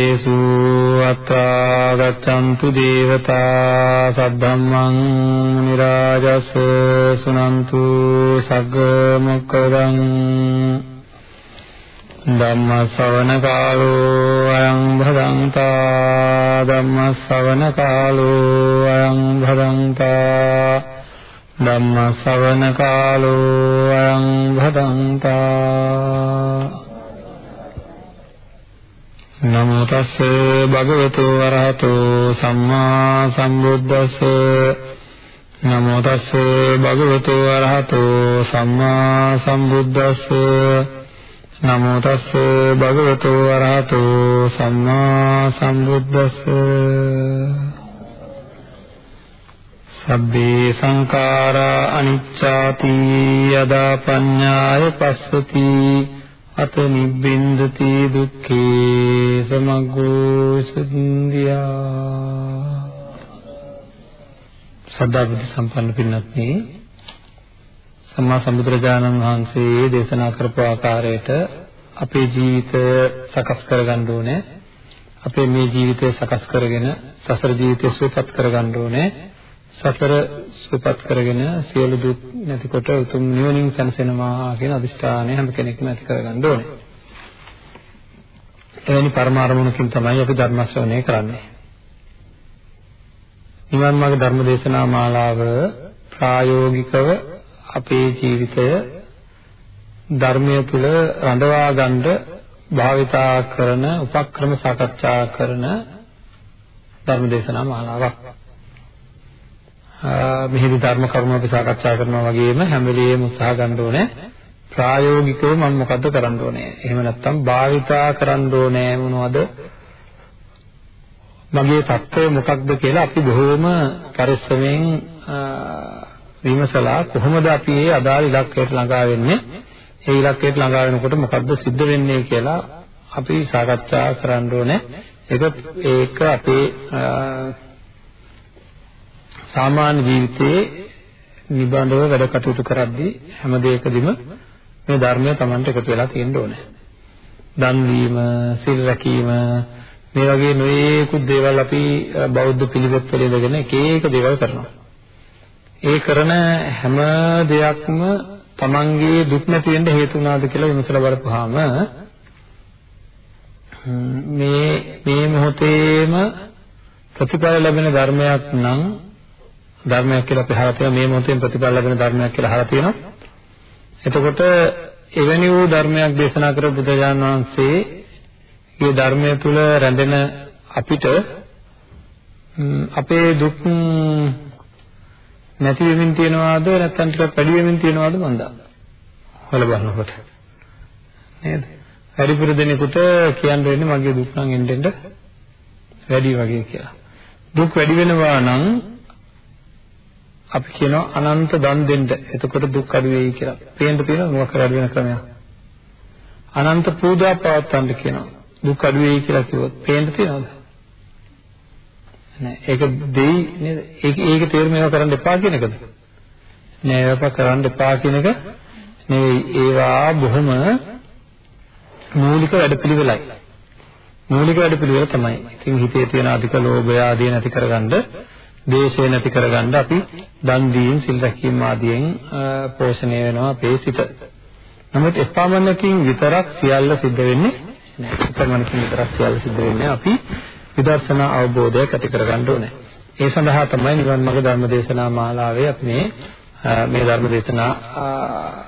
චක්කවාලේසු අත්‍රා ගච්ඡන්තු දේවතා සද්ධම්මං නිරාජස් සුනන්තු සග්ග මොක්කදං ධම්ම ශ්‍රවණ කාලෝ අයං භදංතා ධම්ම ශ්‍රවණ කාලෝ අයං භදංතා ධම්ම ශ්‍රවණ කාලෝ අයං භදංතා නමෝ තස්ස භගවතු වරහතෝ සම්මා සම්බුද්දස්ස. නමෝ තස්ස භගවතු වරහතෝ සම්මා සම්බුද්දස්ස. නමෝ තස්ස භගවතු වරහතෝ සම්මා සම්බුද්දස්ස. සබ්බේ සංඛාරා අනිච්චාති යදා පඤ්ඤාය පස්සති. අත නිබ්බින්දති දුක්ඛේ සමග්ගෝ සුන්දියා සදා බුද්ධ සම්පන්න පින්වත්නි සම්මා සම්බුදුරජාණන් වහන්සේ දේශනා කරපු ආකාරයට අපේ ජීවිතය සකස් කරගන්න ඕනේ. අපේ මේ ජීවිතය සකස් කරගෙන සසර ජීවිතය සුවපත් කරගන්න ඕනේ. සසර සුවපත් කරගෙන සියලු දුක් නැතිකොට උතුම් නිවනින් සැනසෙනවා කියන අදිෂ්ඨානය හැම කෙනෙක්ම ඇති කරගන්න ඕනේ. එවැනි පරමාරමුණකින් තමයි අපි ධර්ම ශ්‍රවණය කරන්නේ. නිවන් මාර්ග ධර්ම දේශනා මාලාව ප්‍රායෝගිකව අපේ ජීවිතය ධර්මයේ තුල රඳවා ගන්න භාවිතා කරන උපක්‍රම සාකච්ඡා කරන ධර්ම දේශනා මාලාවක්. මෙහිදී ධර්ම කරුණු අපි සාකච්ඡා කරනවා වගේම හැම වෙලෙම උත්සාහ ගන්න ඕනේ ප්‍රායෝගිකව මම මොකද්ද කරන්න ඕනේ. එහෙම නැත්නම් භාවිතා කරන්න ඕනේ මොනවද? මගේ தত্ত্বය මොකක්ද කියලා අපි බොහෝම පරිස්සමෙන් විමසලා කොහොමද අපි ඒ අදාළ ඉලක්කයට ළඟා වෙන්නේ? ඒ ඉලක්කයට ළඟා වෙනකොට මොකද්ද සිද්ධ වෙන්නේ කියලා අපි සාකච්ඡා කරන්න ඕනේ. ඒක ඒක අපේ සාමාන්‍ය ජීවිතයේ නිබඳව වැඩ කටයුතු කරද්දී හැම දෙයකදීම මේ ධර්මය Tamanට එකතු වෙලා තියෙන්න ඕනේ. දන් දීම, සිල් රැකීම මේ වගේ නොයේකුත් දේවල් අපි බෞද්ධ පිළිවෙත් වල ඉඳගෙන එක එක දේවල් කරනවා. ඒ කරන හැම දෙයක්ම Tamanගේ දුක් නැති වෙන්න හේතු වුණාද කියලා විමසලා බලපුවාම මේ මේ මොහොතේම ප්‍රතිඵල ලැබෙන ධර්මයක් නම් ධර්මයක් කියලා අපි අහලා තියෙනවා මේ මොහොතෙන් ප්‍රතිඵල ලැබෙන ධර්මයක් කියලා අහලා තියෙනවා. එතකොට එවැනි වූ ධර්මයක් දේශනා කර බුදුජාන විශ්වසේ මේ ධර්මය තුල රැඳෙන අපිට අපේ දුක් නැති වෙමින් තියනවාද නැත්නම් ටිකක් වැඩි වෙමින් තියනවාද මන්ද? හොල බලනකොට. නේද? වැඩිපුර දෙනෙකුට කියන්න වෙන්නේ මගේ දුක් නම් එන්න එන්න වැඩි වගේ කියලා. දුක් වැඩි වෙනවා නම් අපි කියනවා අනන්ත දන් දෙන්න. එතකොට දුක් අඩු වෙයි කියලා. පේන්න තියෙනවා මොකක් කරලා වෙන ක්‍රමයක්. අනන්ත පූජා පවත්වන්න කියනවා. දුක් අඩු වෙයි කියලා කිව්වොත් පේන්න තියෙනවද? නෑ. ඒක දෙයි නේද? ඒක ඒක තේරුම ඒවා කරන්න එපා කියන එකද? නෑ ඒවා කරන්න එපා කියන එක නෙවෙයි. ඒවා බොහොම මූලික වැඩපිළිවෙලයි. මූලික වැඩපිළිවෙල තමයි. ඉතින් හිතේ තියෙන අධික ලෝභය ආදී නැති කරගන්න දේශය නැති කරගන්න අපි දන් දීම සිල් රැකීම ආදියෙන් පෝෂණය වෙනවා අපේ සිත. නමුත් එපමණකින් විතරක් සියල්ල සිද්ධ වෙන්නේ නැහැ. එපමණකින් විතරක් සියල්ල සිද්ධ වෙන්නේ අපි විදර්ශනා අවබෝධයක් ඇති කරගන්න ඕනේ. ඒ සඳහා තමයි නිවන් මාර්ග ධර්ම දේශනා මාලාවේ අපි මේ මේ ධර්ම දේශනා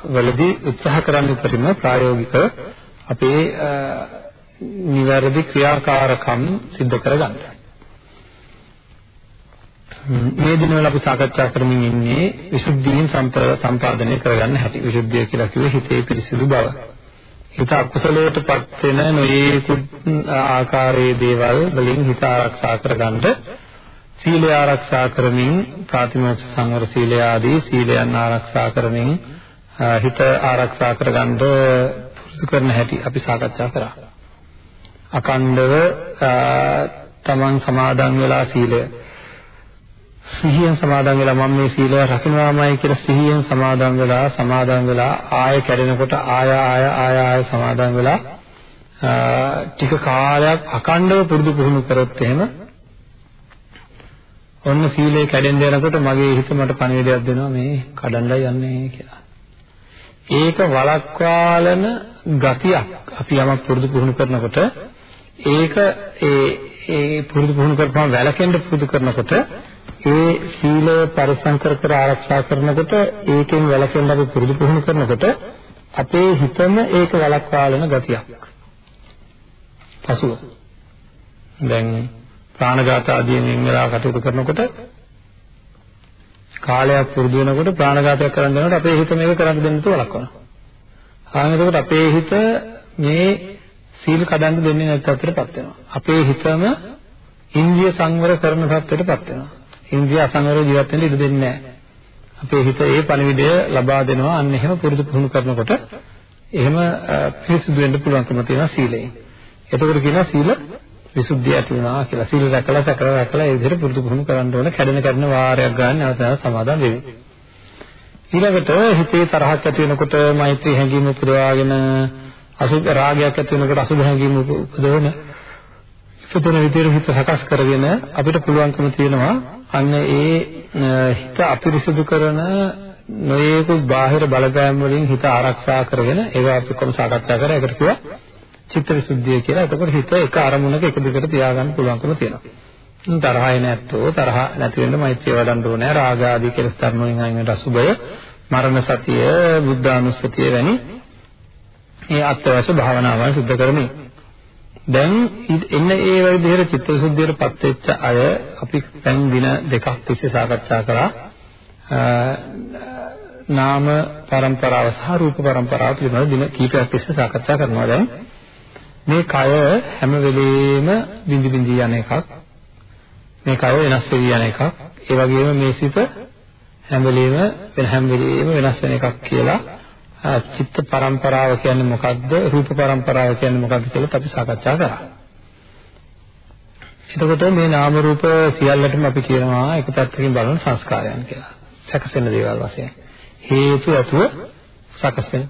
වලදී උත්සාහ කරන්න උපරිම ප්‍රායෝගික අපේ නිවැරදි ක්‍රියාකාරකම් සිද්ධ කරගන්න. මේ දිනවල අපි සාකච්ඡා කරමින් ඉන්නේ විසුද්ධියෙන් සම්පාදනය කරගන්න හැටි. විසුද්ධිය කියලා කිව්වේ හිතේ පිරිසිදු බව. හිත අකුසලයටපත් වෙන නොයේකුත් ආකාරයේ දේවල් වලින් හිත ආරක්ෂා කරගන්න සීලය ආරක්ෂා කරමින් ප්‍රාතිමෝක්ෂ සංවර සීලය ආදී සීලයන් ආරක්ෂා කරමින් හිත ආරක්ෂා කරගන්න පුරුදු කරන හැටි අපි සාකච්ඡා කරා. අකණ්ඩව තමන් සමාදන් වෙලා සීලය සිහියෙන් සමාදන් වෙලා මම මේ සීලය රකින්නවාමයි කියලා සිහියෙන් සමාදන් වෙලා සමාදන් වෙලා ආය කැඩෙනකොට ආය ආය ආය ආය සමාදන් වෙලා ටික කාලයක් අකණ්ඩව පුරුදු පුහුණු කරොත් එහෙම ඔන්න සීලය කැඩෙන්න යනකොට මගේ හිත මට පණිවිඩයක් දෙනවා මේ කඩන්නයි යන්නේ කියලා. ඒක වළක්වාලන ගතියක් අපි යමක් පුරුදු පුහුණු කරනකොට ඒක ඒ ඒ පුරුදු පුහුණු කරපුවම වැළකෙන්න පුරුදු කරනකොට ඒ සීලය පරිසම් කර කර ආරක්ෂා කරනකොට ඒකෙන් වැළකෙන්න අපි පුරුදු පුහුණු කරනකොට අපේ හිතම ඒක වළක්වාලන ගතියක්. පසුව දැන් ප්‍රාණඝාත ආදීන් වෙලා කටයුතු කරනකොට කාලයක් පුරුදු වෙනකොට ප්‍රාණඝාතයක් කරන්න යනකොට අපේ හිත මේක කරන්න දෙන්න තු වළක්වනවා. ආන් එතකොට අපේ හිත මේ සීල් කඩන්න දෙන්නේ නැති තත්ත්වයටපත් වෙනවා. අපේ හිතම ඉන්ද්‍රිය සංවර කරන තත්ත්වයටපත් වෙනවා. ඉන්ද්‍රිය අසංවර ජීවත් වෙන්න ඉඩ දෙන්නේ නැහැ. අපේ හිත ඒ පණිවිඩය ලබා දෙනවා. අන්න එහෙම පුරුදු පුහුණු කරනකොට එහෙම පිරිසුදු වෙන්න පුළුවන්කම තියෙනවා සීලයෙන්. එතකොට කියනවා සීල විසුද්ධිය ඇති වුණා කියලා. සීල රැකලා සැකලා රැකලා ඒ විදිහට පුරුදු පුහුණු කරන්න ඕන. කැඩෙන කැඩෙන වාරයක් ගන්න නැවත නැවත සමාදන් වෙවි. ඊළඟට හිතේ තරහක් ඇති වෙනකොට මෛත්‍රී හැඟීම උපදවාගෙන අසුභ රාගයක් ඇති වෙනකොට අසුභ හැඟීම උපදවන ඉපදෙන විදිහට හිත සකස් කරගෙන අපිට පුළුවන්කම තියෙනවා අන්න ඒ හිත අපිරිසුදු කරන නොයේකුත් බාහිර බලපෑම් වලින් හිත ආරක්ෂා කරගෙන ඒවා අපි කොහොම සාකච්ඡා කරා ඒකට කිව්වා චිත්ත විසුද්ධිය කියලා. එතකොට හිත එක අරමුණක එක දිගට තියාගන්න පුළුවන්කම තියෙනවා. තරහය නැත්තෝ තරහ නැති වෙන්න මෛත්‍රිය වඩන්න ඕනේ. රාග ආදී කෙලස් ධර්ම වලින් අයින් වෙන අසුබය, මරණ සතිය, බුද්ධානුස්සතිය වැනි මේ අත්‍යවශ්‍ය භාවනාවන් සිදු කරමින් දැන් එන්න ඒ වගේ විදිහට චිත්තසුද්ධියටපත් වෙච්ච අය අපි දැන් දින දෙකක් තිස්සේ සාකච්ඡා කරා. නාම પરම්පරාව සහ රූප પરම්පරාව පිළිබඳ දින කීපයක් තිස්සේ සාකච්ඡා කරනවා දැන්. මේ කය හැම වෙලෙම බිඳි බිඳි යන එකක්. මේ කය වෙනස් වෙවි යන එකක්. ඒ වගේම මේ සිත හැම වෙලෙම වෙන හැම වෙලෙම වෙනස් වෙන එකක් කියලා චිත්ත පරම්පරාව කියන්නේ මොකක්ද රූප පරම්පරාව කියන්නේ මොකක්ද කියලා අපි සාකච්ඡා කරා. එතකොට මේ නාම රූප සියල්ලටම අපි කියනවා එක පැත්තකින් බලන සංස්කාරයන් කියලා. සැකසෙන දේවල් වශයෙන්. හේතු ඇතුව සකසෙන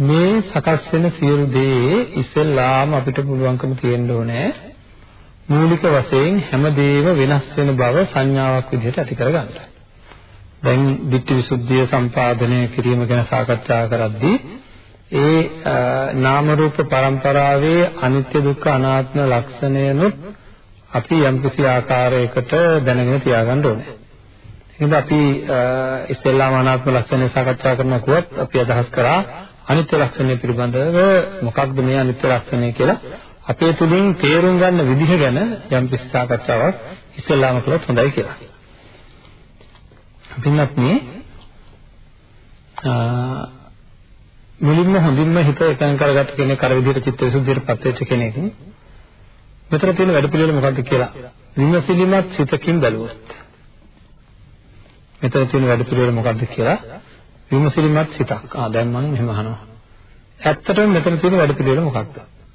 මේ සකස් වෙන සියලු දේ ඉස්සෙල්ලාම අපිට පුළුවන්කම තියෙන්න ඕනේ මූලික වශයෙන් හැමදේම වෙනස් වෙන බව සංඥාවක් විදිහට ඇති කරගන්න. දැන් ditthi visuddhiya සම්පාදනය කිරීම ගැන සාකච්ඡා කරද්දී ඒ නාම රූප પરම්පරාවේ අනිත්‍ය දුක්ඛ අනාත්ම ලක්ෂණයනොත් අපි යම්කිසි ආකාරයකට දැනගෙන තියාගන්න ඕනේ. එහෙනම් අපි ඉස්සෙල්ලාම අනාත්ම ලක්ෂණය සාකච්ඡා කරනකොට අපි අදහස් කරා අනිත්‍ය ලක්ෂණය පිළිබඳව මොකක්ද මේ අනිත්‍ය ලක්ෂණය කියලා අපේ තුලින් තේරුම් ගන්න විදිහ ගැන යම්කිසි සාකච්ඡාවක් ඉස්සෙල්ලාම කළොත් හොඳයි කියලා. පින්නත් මේ මුලින්ම හොඳින්ම හිත එකඟ කරගත්ත කෙනෙක් අර විදිහට චිත්ත විසුද්ධියටපත් වෙච්ච කෙනෙක්. මෙතන තියෙන වැඩ පිළිවෙල මොකක්ද කියලා විමසිලිමත් සිතකින් බැලුවොත්. මෙතන තියෙන වැඩ පිළිවෙල මොකක්ද කියලා විමසිලිමත් සිතක්. ආ දැන් මම මෙහෙම අහනවා. ඇත්තටම මෙතන තියෙන වැඩ පිළිවෙල මොකක්ද?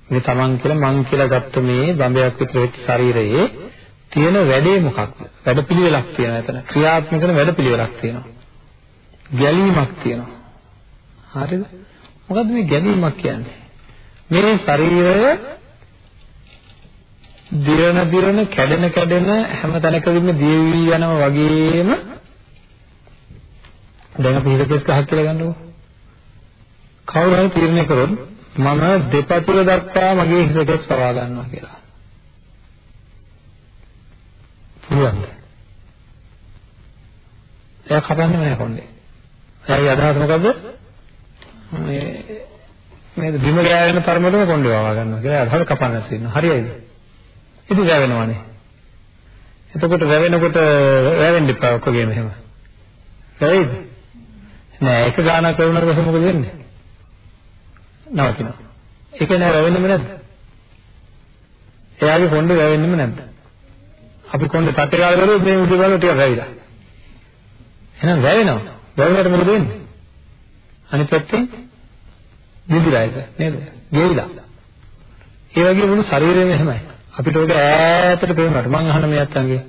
මේ තමන් කියලා මං කියලා ගත්ත මේ බඹයක් විතර වෙච්ච ශරීරයේ තියෙන වැඩේ මොකක්ද? වැඩපිළිවෙලක් තියෙනවා එතන. ක්‍රියාත්මක කරන වැඩපිළිවෙලක් තියෙනවා. ගැලීමක් තියෙනවා. හරිද? මොකද්ද මේ ගැලීමක් කියන්නේ? මේ ශරීරය දිරන දිරන කැඩෙන කැඩෙන හැම තැනකදීම දියවි යනවා වගේම දැන් අපි හිතකෙස් ගහක් කියලා ගන්නකො. කවුරු හරි තීරණය කරොත් මම දෙපතුල දක්වා මගේ හිතකෙස් පවා ගන්නවා කියලා. පුළුවන්ද? එයා කපන්නේම නැහැ කොණ්ඩේ. එයාගේ අදහස මොකද්ද? මේ මේ බිම ගෑවෙන තරමටම කොණ්ඩේ වවා ගන්නවා කියලා අදහස කපන්න තියෙනවා. හරියයිද? ඉතින් වැවෙනවනේ. එතකොට වැවෙනකොට වැවෙන්න එපා ඔක්කොගේම එහෙම. හරිද? නෑ එක ගානක් වුණාට පස්සේ මොකද වෙන්නේ? නවතිනවා. ඒක නෑ වැවෙන්නෙම නැද්ද? එයාගේ කොණ්ඩේ වැවෙන්නෙම නැද්ද? අපි කොණ්ඩේ තට්ටේ කාලේ බලුවොත් මේ උදේ බලුවොත් ටිකක් වැවිලා. එහෙනම් වැවෙනවා. වැවෙනකොට මොකද වෙන්නේ? අනිත් පැත්තෙන් නිදිලා එක නේද? ගෙවිලා. ඒ වගේ මුළු ශරීරෙම එහෙමයි. අපිට ඔක ඈතට පේනවට මං අහන මේ අත්තන්ගේ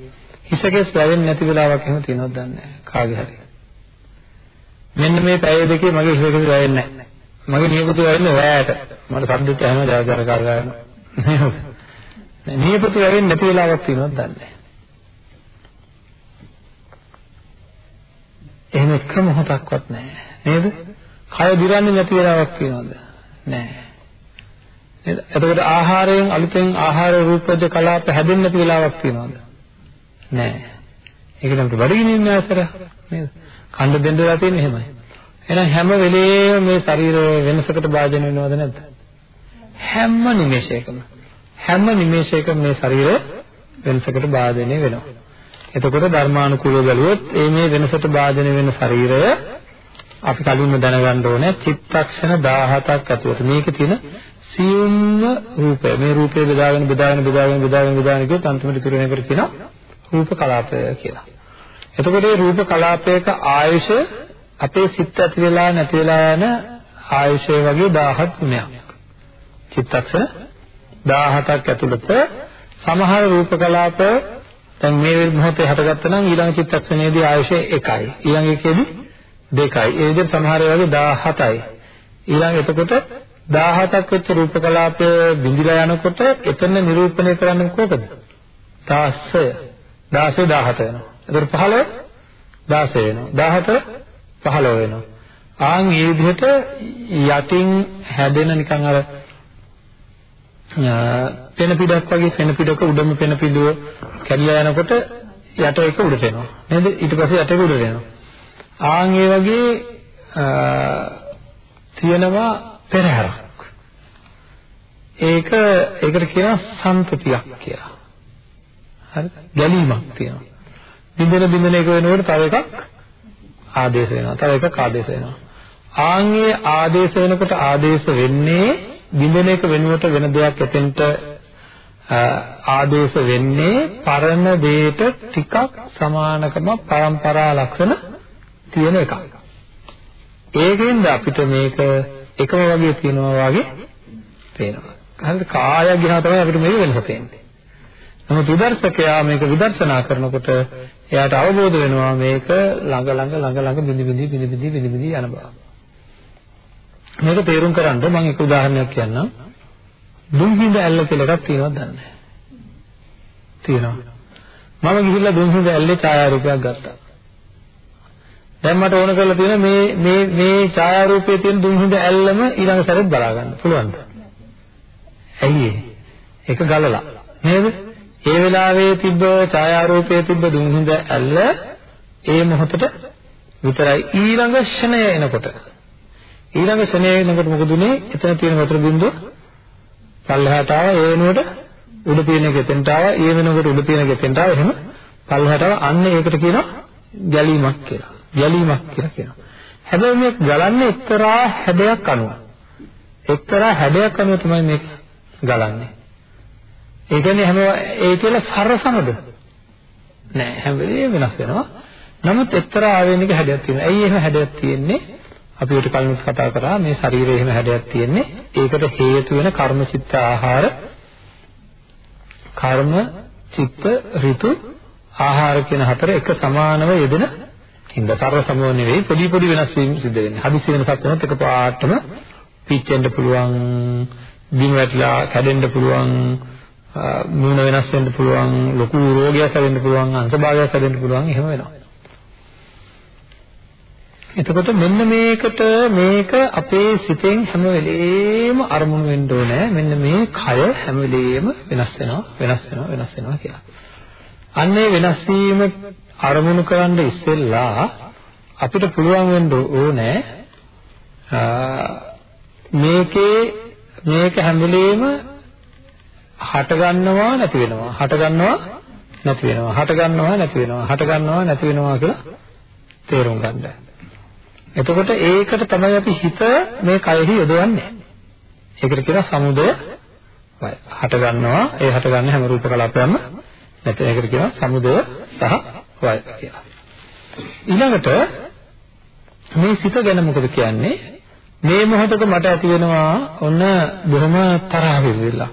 හිසකෙස් වැවෙන්නේ නැති වෙලාවක් එහෙම තියෙනවද දන්නේ නැහැ. කාගේ හරි. මෙන්න මේ පැය දෙකේ මගේ හිසකෙස් වැවෙන්නේ නැහැ. මගේ නියපොතු වෙන්නේ වැයට. මට සද්දෙත් ඇහෙනවා ජාජර කර ගන්න. නියපොතු වෙන්නේ නැති වෙලාවක් තියෙනවද දන්නේ නැහැ. එහෙම එක මොහොතක්වත් නැහැ. නේද? කය දිරන්නේ නැති වෙලාවක් තියෙනවද? නැහැ. නේද? එතකොට ආහාරයෙන් අලුතෙන් ආහාර රූපජ කලාප හැදෙන්න නැති වෙලාවක් තියෙනවද? නැහැ. ඒක තමයි බඩගිනින් ඉන්න අවසර නේද? කණ්ඩ දෙන්න වෙලා තියෙන්නේ එහෙමයි. එහෙනම් හැම වෙලේම මේ ශරීරය වෙනසකට භාජන වෙනවද නැද්ද? හැම නිමේෂයකම හැම නිමේෂයකම මේ ශරීරය වෙනසකට භාජනය වෙනවා. එතකොට ධර්මානුකූලව බැලුවොත් ඒ මේ වෙනසට භාජනය වෙන ශරීරය අපි කලින්ම දැනගන්න ඕනේ චිත්තක්ෂණ 17ක් ඇතුළත මේකේ තියෙන සියුම්ම රූපය මේ රූපය බෙදාගෙන බෙදාගෙන බෙදාගෙන බෙදාගෙන බෙදාගෙන ගියොත් අන්තිමට ඉතුරු වෙන එකට කියනවා රූප කලාපය කියලා. එතකොට මේ රූප කලාපයක ආයුෂ අපේ සිත් ඇති වෙලා නැති වෙලා යන ආයුෂය වගේ 17 ගුණයක්. චිත්තක්ෂණ 17ක් ඇතුළත සමහර රූප කලාප දැන් මේ මොහොතේ හටගත්තා නම් ඊළඟ චිත්තක්ෂණයේදී ආයුෂය 1යි. ඊළඟ එකේදී 2යි. ඒ විදිහට සමහර ඒවාගේ 17යි. ඊළඟ එතකොට 17ක් වෙච්ච රූප කලාපය බිඳිලා යනකොට එතන නිරූපණය කරන්නේ කොහොමද? 16 16 17 වෙනවා. එතකොට 15 16 වෙනවා. 17 15 වෙනවා. ආන් මේ විදිහට යටින් හැදෙන නිකන් අර පෙන පිටක් වගේ පෙන පිටක උඩම පෙන පිටුව කැඩිලා යනකොට යට එක උඩට එනවා. නේද? ඊට පස්සේ යට එක උඩට එනවා. ආන් ඒ වගේ තියෙනවා පෙරහැරක්. ඒක ඒකට කියනවා සම්පතියක් කියලා. හරිද? ගැලීමක් තියෙනවා. බින්දෙන බින්දෙන එක වෙනකොට තව එකක් ආදේශ වෙනවා. තව එකක් ආදේශ වෙනවා. ආන්ගේ ආදේශ වෙනකොට ආදේශ වෙන්නේ බින්දෙන එක වෙනුවට වෙන දෙයක් එතෙන්ට ආදේශ වෙන්නේ පරණ දෙයට ටිකක් සමානකම පරම්පරා ලක්ෂණ තියෙන එකක්. ඒකෙන්ද අපිට මේක එකම වගේ තියෙනවා වගේ පේනවා. හරිද? කාය ගිනා තමයි අපිට මේක වෙනස පේන්නේ. නමුත් විදර්ශකයා මේක විදර්ශනා කරනකොට එයාට අවබෝධ වෙනවා මේක ළඟ ළඟ ළඟ ළඟ බිඳි බිඳි බිඳි බිඳි බිඳි බිඳි යන බව. මේක තේරුම් කරන්න මම එක උදාහරණයක් කියන්නම්. දුම්හිඳ ඇල්ල කියලා එකක් තියෙනවද දන්නේ නැහැ. තියෙනවා. මම ගිහිල්ලා දුම්හිඳ ඇල්ලේ ඡායාරූපයක් ගත්තා. දැන් මට ඕන කරලා තියෙන මේ මේ මේ ඡායාරූපයේ තියෙන දුම්හිඳ ඇල්ලම ඊළඟ සැරේත් බලා ගන්න පුළුවන්ද? ඇයි ඒක ගලලා නේද? ඒ වෙලාවේ තිබ්බ ඡායාරූපයේ තිබ්බ දුම්හිඳ ඇල්ල ඒ මොහොතට විතරයි ඊළඟ ෂණය එනකොට ඊළඟ ෂණය එනකොට මොකද උනේ එතන තියෙන වතුර බින්දුව පල්ලෙහාට ආව ඒ වෙනුවට උඩ තියෙන එක එතෙන්ට ආව ඒ වෙනකොට උඩ තියෙන එක එතෙන්ට ආව එහෙම පල්ලෙහාට ආව අන්න ඒකට කියනවා ගැලීමක් කියලා ගැලීමක් කියලා කියනවා හැබැයි මේ ගලන්නේ එක්තරා හැඩයක් අනුව එක්තරා හැඩයක් අනුව තමයි මේක ගලන්නේ ඒ කියන්නේ හැම ඒ කියලා සරසමද? නෑ හැම වෙලේම වෙනස් වෙනවා. නමුත් එක්තරා ආවේනික හැඩයක් තියෙනවා. ඇයි එහෙම හැඩයක් තියෙන්නේ? අපි උට කලින් කතා කරා මේ ශරීරයේ එහෙම හැඩයක් තියෙන්නේ. ඒකට හේතු වෙන කර්ම චිත්ත ආහාර කර්ම චිත්ත ඍතු ආහාර කියන හතර එක සමානව යෙදෙන හින්දා සර්ව සමව නෙවෙයි පොඩි පොඩි වෙනස් වීම් සිද්ධ වෙන්නේ. හදිසි වෙනසක් වුණොත් එකපාරටම පිච්චෙන්න පුළුවන්, බිම වැටිලා කැඩෙන්න පුළුවන්, මූණ වෙනස් වෙන්න පුළුවන් ලොකු රෝගයක් හැදෙන්න පුළුවන් අංශභාගයක් හැදෙන්න පුළුවන් එහෙම වෙනවා. එතකොට මෙන්න මේකට මේක අපේ සිතෙන් හැම වෙලේම අරමුණු වෙන්න ඕනේ. මෙන්න මේ කය හැම වෙලේම වෙනස් වෙනවා වෙනස් වෙනවා වෙනස් වෙනවා කියලා. අන්නේ වෙනස් වීම අරමුණු කරන්න ඉස්සෙල්ලා අපිට පුළුවන් වෙන්න ඕනේ මේකේ මේක හැම වෙලේම හට ගන්නවා නැති වෙනවා හට ගන්නවා නැති වෙනවා හට ගන්නවා නැති වෙනවා හට ගන්නවා නැති වෙනවා කියලා තේරුම් ගන්න. එතකොට ඒකට තමයි අපි හිත මේ කයෙහි යොදවන්නේ. ඒකට කියනවා සමුදය වය. හට ගන්නවා ඒ හට ගන්න හැම රූප කලාපයක්ම නැති ඒකට කියනවා සමුදය සහ වය කියලා. ඊළඟට මේ සිත ගැන මොකද කියන්නේ? මේ මොහොතක මට ඇති වෙනවා ඔන්න බොහොම තරහ වෙවිලා.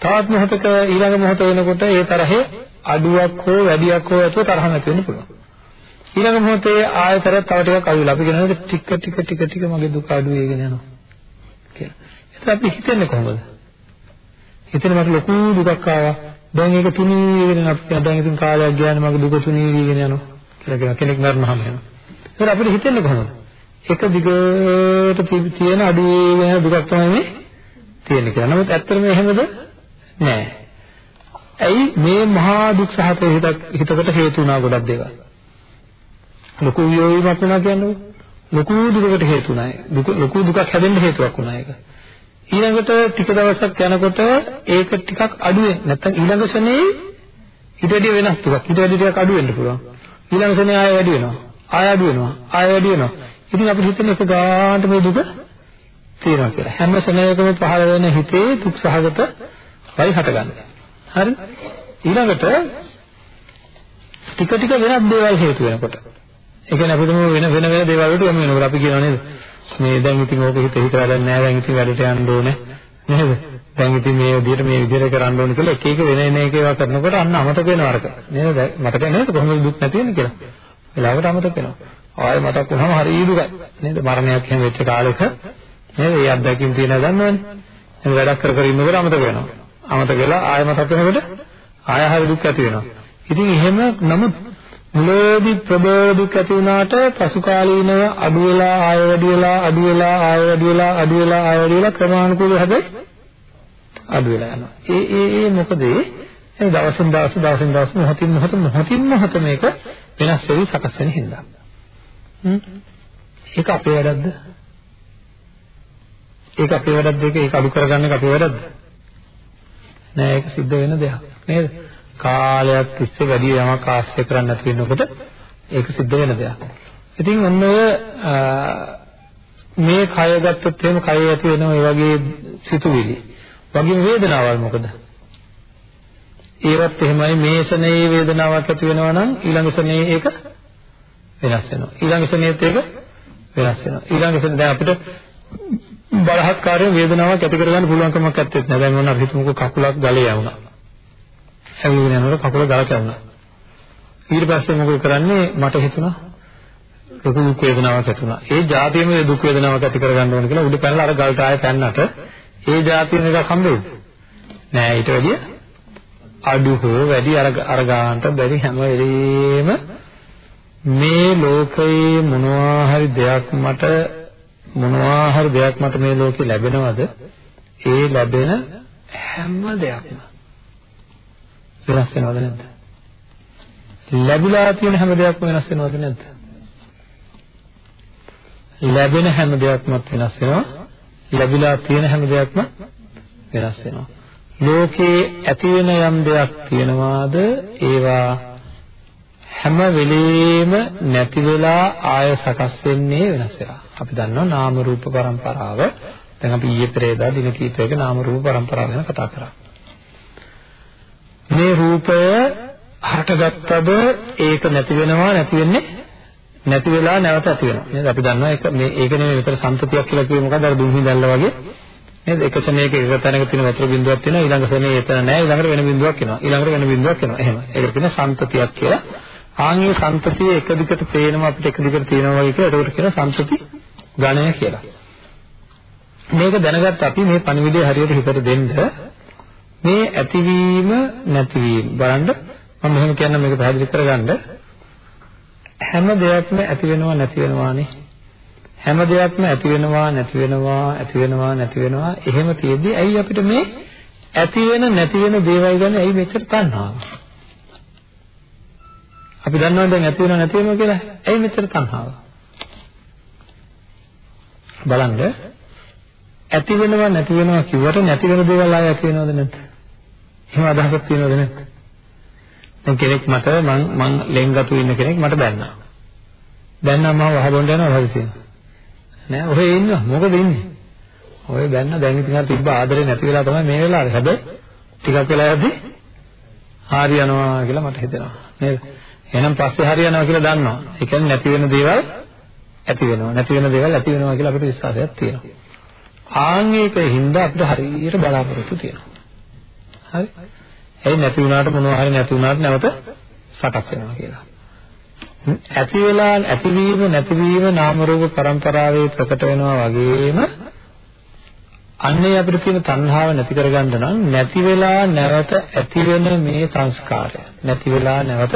තවත් මොහොතක ඊළඟ මොහොත වෙනකොට ඒ තරහේ අඩුවක් හෝ වැඩියක් හෝ ඇතුව තරහ නැති වෙන්න පුළුවන්. ඊළඟ මොහොතේ ආයතරයක් තව ටිකක් අඩු වෙලා අපි කියනවා ටික ටික ටික ටික මගේ දුක අඩු වෙගෙන යනවා. කියලා. ඒත් අපි හිතන්නේ කොහොමද? හිතෙන මට ලොකු දුකක් ආවා. දැන් ඒක තුනී වෙන අපිට දැන් ඉතින් කාලයක් ගියානේ මගේ දුක තුනී වීගෙන යනවා කියලා කියන කෙනෙක් මරනහම යනවා. ඒක අපිට හිතෙන්නේ කොහොමද? එක දිගට තියෙන අඩුවේ වෙන දුකක් තමයි මේ තියෙන්නේ කියලා. නමුත් ඇත්තටම එහෙමද? නෑ. ඇයි මේ මහා දුක් සහගත හිතකට හේතු වුණා ගොඩක් දේවල්. ලොකු වියෝවීමක් වුණා කියන්නේ ලොකු දුකකට හේතු වුණා. දුක ලොකු දුකක් හැදෙන්න හේතුවක් වුණා ඒක. ඊළඟට ටික දවසක් යනකොට ඒක ටිකක් අඩු වෙන. නැත්තම් ඊළඟ ශනේ ඊට වැඩි වෙනස් දුකක්. ඊට වැඩි ටිකක් අඩු වෙන්න පුළුවන්. ඊළඟ ශනේ ආයෙ වැඩි වෙනවා. ආයෙ අඩු වෙනවා. ආයෙ වැඩි වෙනවා. ඉතින් අපිට හිතෙන එක ගානට මේ දුක තියෙනවා කියලා. හැම ශනයකම පහළ වෙන හිතේ දුක් සහගත වයි හටගන්නේ. හරිද? ඊළඟට ටික ටික වෙනත් දේවල් හේතු වෙනකොට. ඒ කියන්නේ අපිට වෙන වෙන වෙන දේවල් වලට යමු වෙනකොට අපි කියනවා නේද? මේ දැන් ඉතින් ඕක හිත හිත වැඩක් නැහැ. දැන් ඉතින් වැඩට යන්න ඕනේ. නේද? දැන් ඉතින් මේ විදිහට මේ විදිහට කරන්න ඕනේ කියලා එක එක වෙන වෙන එක ඒවා කරනකොට අන්න අමතක වෙනවා අරක. නේද? මතක නේද කොහොමද දුක් නැති වෙන්නේ කියලා. වෙලාවට අමතක වෙනවා. ආයෙ මතක් වුණාම හරි දුකයි. නේද? මරණයක් එහෙම වෙච්ච කාලෙක නේද? ඒ අත්දැකීම් තියෙනවා දන්නවනේ. එහෙනම් වැඩක් කර කර ඉන්නකොට අමතක වෙනවා. අමතක වෙලා ආයෙ මතක් වෙනකොට ආයෙ හරි දුක් ඇති වෙනවා. ඉතින් එහෙම නමුත් මුලදී ප්‍රබල දුක් ඇති වුණාට පසු කාලීනව අඩු වෙලා ආයෙ වැඩි වෙලා අඩු වෙලා ආයෙ වැඩි වෙලා අඩු වෙලා ආයෙ වැඩි වෙලා ක්‍රමානුකූලව හැබැයි අඩු වෙලා යනවා. ඒ ඒ ඒ මොකද ඒ දවසින් දවස දවසින් දවස මොහොතින් මොහොත මොහොතින් මොහොත මේක වෙනස් වෙවි සකස් වෙන හින්දා. හ්ම්. ඒක අපේ වැඩක්ද? ඒක අපේ වැඩක්ද ඒක ඒක අඩු කරගන්න එක අපේ වැඩක්ද? නෑ ඒක සිද්ධ වෙන දෙයක් නේද? කාලයක් තිස්සේ වැඩි යමක් ආශ්‍රය කරන්න නැති වෙනකොට ඒක සිද්ධ වෙන දෙයක්. ඉතින් ඔන්න ඔය මේ කය ගත්තොත් එහෙම කය ඇති වෙන ඔය වගේ සිතුවිලි. වගේ වේදනාවල් මොකද? ඒවත් එහෙමයි මේ ශනේ වේදනාවක් ඇති වෙනවා නම් ඊළඟ ශනේ ඒක වෙනස් වෙනවා. ඊළඟ ශනේත් ඒක වෙනස් වෙනවා. ඊළඟ ශනේ දැන් අපිට බලහත්කාරයෙන් වේදනාවක් ඇති කරගන්න පුළුවන් කමක් නැත්තේ නෑ. දැන් මොනවා හිතමුකෝ කකුලක් ගලේ යවුණා. ඇවිල්ගෙන යනකොට කකුල ගල කැවුණා. ඊට පස්සේ මොකද කරන්නේ? මට හිතුණා ලොකු දුක් වේදනාවක් ඇති වුණා. ඒ જાතියෙම දුක් වේදනාවක් ඇති කරගන්න ඕන කියලා උඩ පැනලා අර ගල්ට ආයෙ පැන්නට ඒ જાතියෙම එකක් හම්බෙයිද? නෑ ඊට වැඩිය අඩු හෝ වැඩි අර අර ගන්නට බැරි හැම වෙලෙම මේ ලෝකයේ මොනවා හරි දෙයක් මට මොනවා හරි දෙයක් මට මේ ලෝකේ ලැබෙනවද? ඒ ලැබෙන හැම දෙයක්ම වෙනස් වෙනවද නැද්ද? ලැබිලා තියෙන හැම දෙයක්ම වෙනස් වෙනවද නැද්ද? ලැබෙන හැම දෙයක්ම වෙනස් වෙනවා. ලැබිලා තියෙන හැම දෙයක්ම වෙනස් වෙනවා. ලෝකේ ඇති වෙන යම් දෙයක් තියනවාද ඒවා හැම වෙලෙම නැති වෙලා ආය සකස් වෙන්නේ වෙනස් වෙලා. අපි දන්නවා නාම රූප පරම්පරාව. දැන් අපි ඊයේ පෙරේදා දින කීපයක නාම රූප පරම්පරාව ගැන කතා කරා. මේ රූපය හටගත්තද ඒක නැති වෙනවා නැති වෙන්නේ නැති වෙලා නැවත ඇති වෙනවා. නේද? අපි දන්නවා ඒක මේ ඒක නෙමෙයි විතර සම්පතියක් කියලා කිව්වේ මොකද්ද? අර දුම්හි දැල්ල වගේ. නේද? එක ශනේයක එක තැනක තියෙන වතුර බිඳුවක් තියෙනවා. ඊළඟ ශනේය එතන නැහැ. ඊළඟට වෙන බිඳුවක් එනවා. ඊළඟට වෙන බිඳුවක් එනවා. එහෙම. ඒකට කියන සම්පතියක් කියලා. ආන්ගේ සම්පතිය එක දිගට පේනවා අපිට එක දිගට තියෙනවා වගේ කියලා. ඒකට කියන සම්පති ගණය කියලා. මේක දැනගත්ත අපි මේ පණිවිඩය හරියට හිතට දෙන්න මේ ඇතිවීම නැතිවීම. බලන්න මම මෙහෙම කියන්න මේක පැහැදිලි කරගන්න. හැම දෙයක්ම ඇති වෙනවා නැති වෙනවානේ. හැම දෙයක්ම ඇති වෙනවා නැති වෙනවා ඇති වෙනවා නැති වෙනවා. එහෙම තියෙද්දි ඇයි අපිට මේ ඇති වෙන නැති වෙන දේවල් ගැන ඇයි මෙච්චර තණ්හාව? අපි දන්නවා දැන් ඇති වෙනවා නැති වෙනවා කියලා. ඇයි මෙච්චර තණ්හාව? බලන්න. ඇති වෙනවා නැති වෙනවා කිව්වට නැති වෙන දේවල් ආයෙ ඇති වෙනවද නැද්ද එහෙම අදහසක් තියෙනවද නැද්ද? දැන් කෙනෙක් මට මං මං ලෙන්ගතු ඉන්න කෙනෙක් මට බැන්නා. බැන්නා මම වහබොන්න යනවා හදිසියෙන්. නෑ ඔහෙ ඉන්නවා මොකද ඉන්නේ? ඔය බැන්න දැන් ඉතින් අර තිබ්බ ආදරේ නැති වෙලා තමයි මේ වෙලාවේ. හැබැයි ටිකක් වෙලා යද්දි හරි යනවා කියලා මට හිතෙනවා. නේද? එහෙනම් පස්සේ හරි යනවා කියලා දන්නවා. ඒ කියන්නේ නැති වෙන දේවල් ඇති වෙනවා. නැති වෙන දේවල් ඇති වෙනවා කියලා අපිට විශ්වාසයක් තියෙනවා. ආන් ඒකින්ද අපිට හරියට බලාපොරොත්තු තියෙනවා. හරි? ඒ නැති වුණාට මොනවා හරි නැති වුණාට නැවත සකස් වෙනවා කියලා. ඇති වෙලා ඇතිවීම නැතිවීම නාම රූප પરම්පරාවේ ප්‍රකට වෙනවා වගේම අන්නේ අපිට තියෙන තණ්හාව නැති කරගන්න නම් නැති වෙලා නැවත ඇති වෙන මේ සංස්කාරය නැති වෙලා නැවත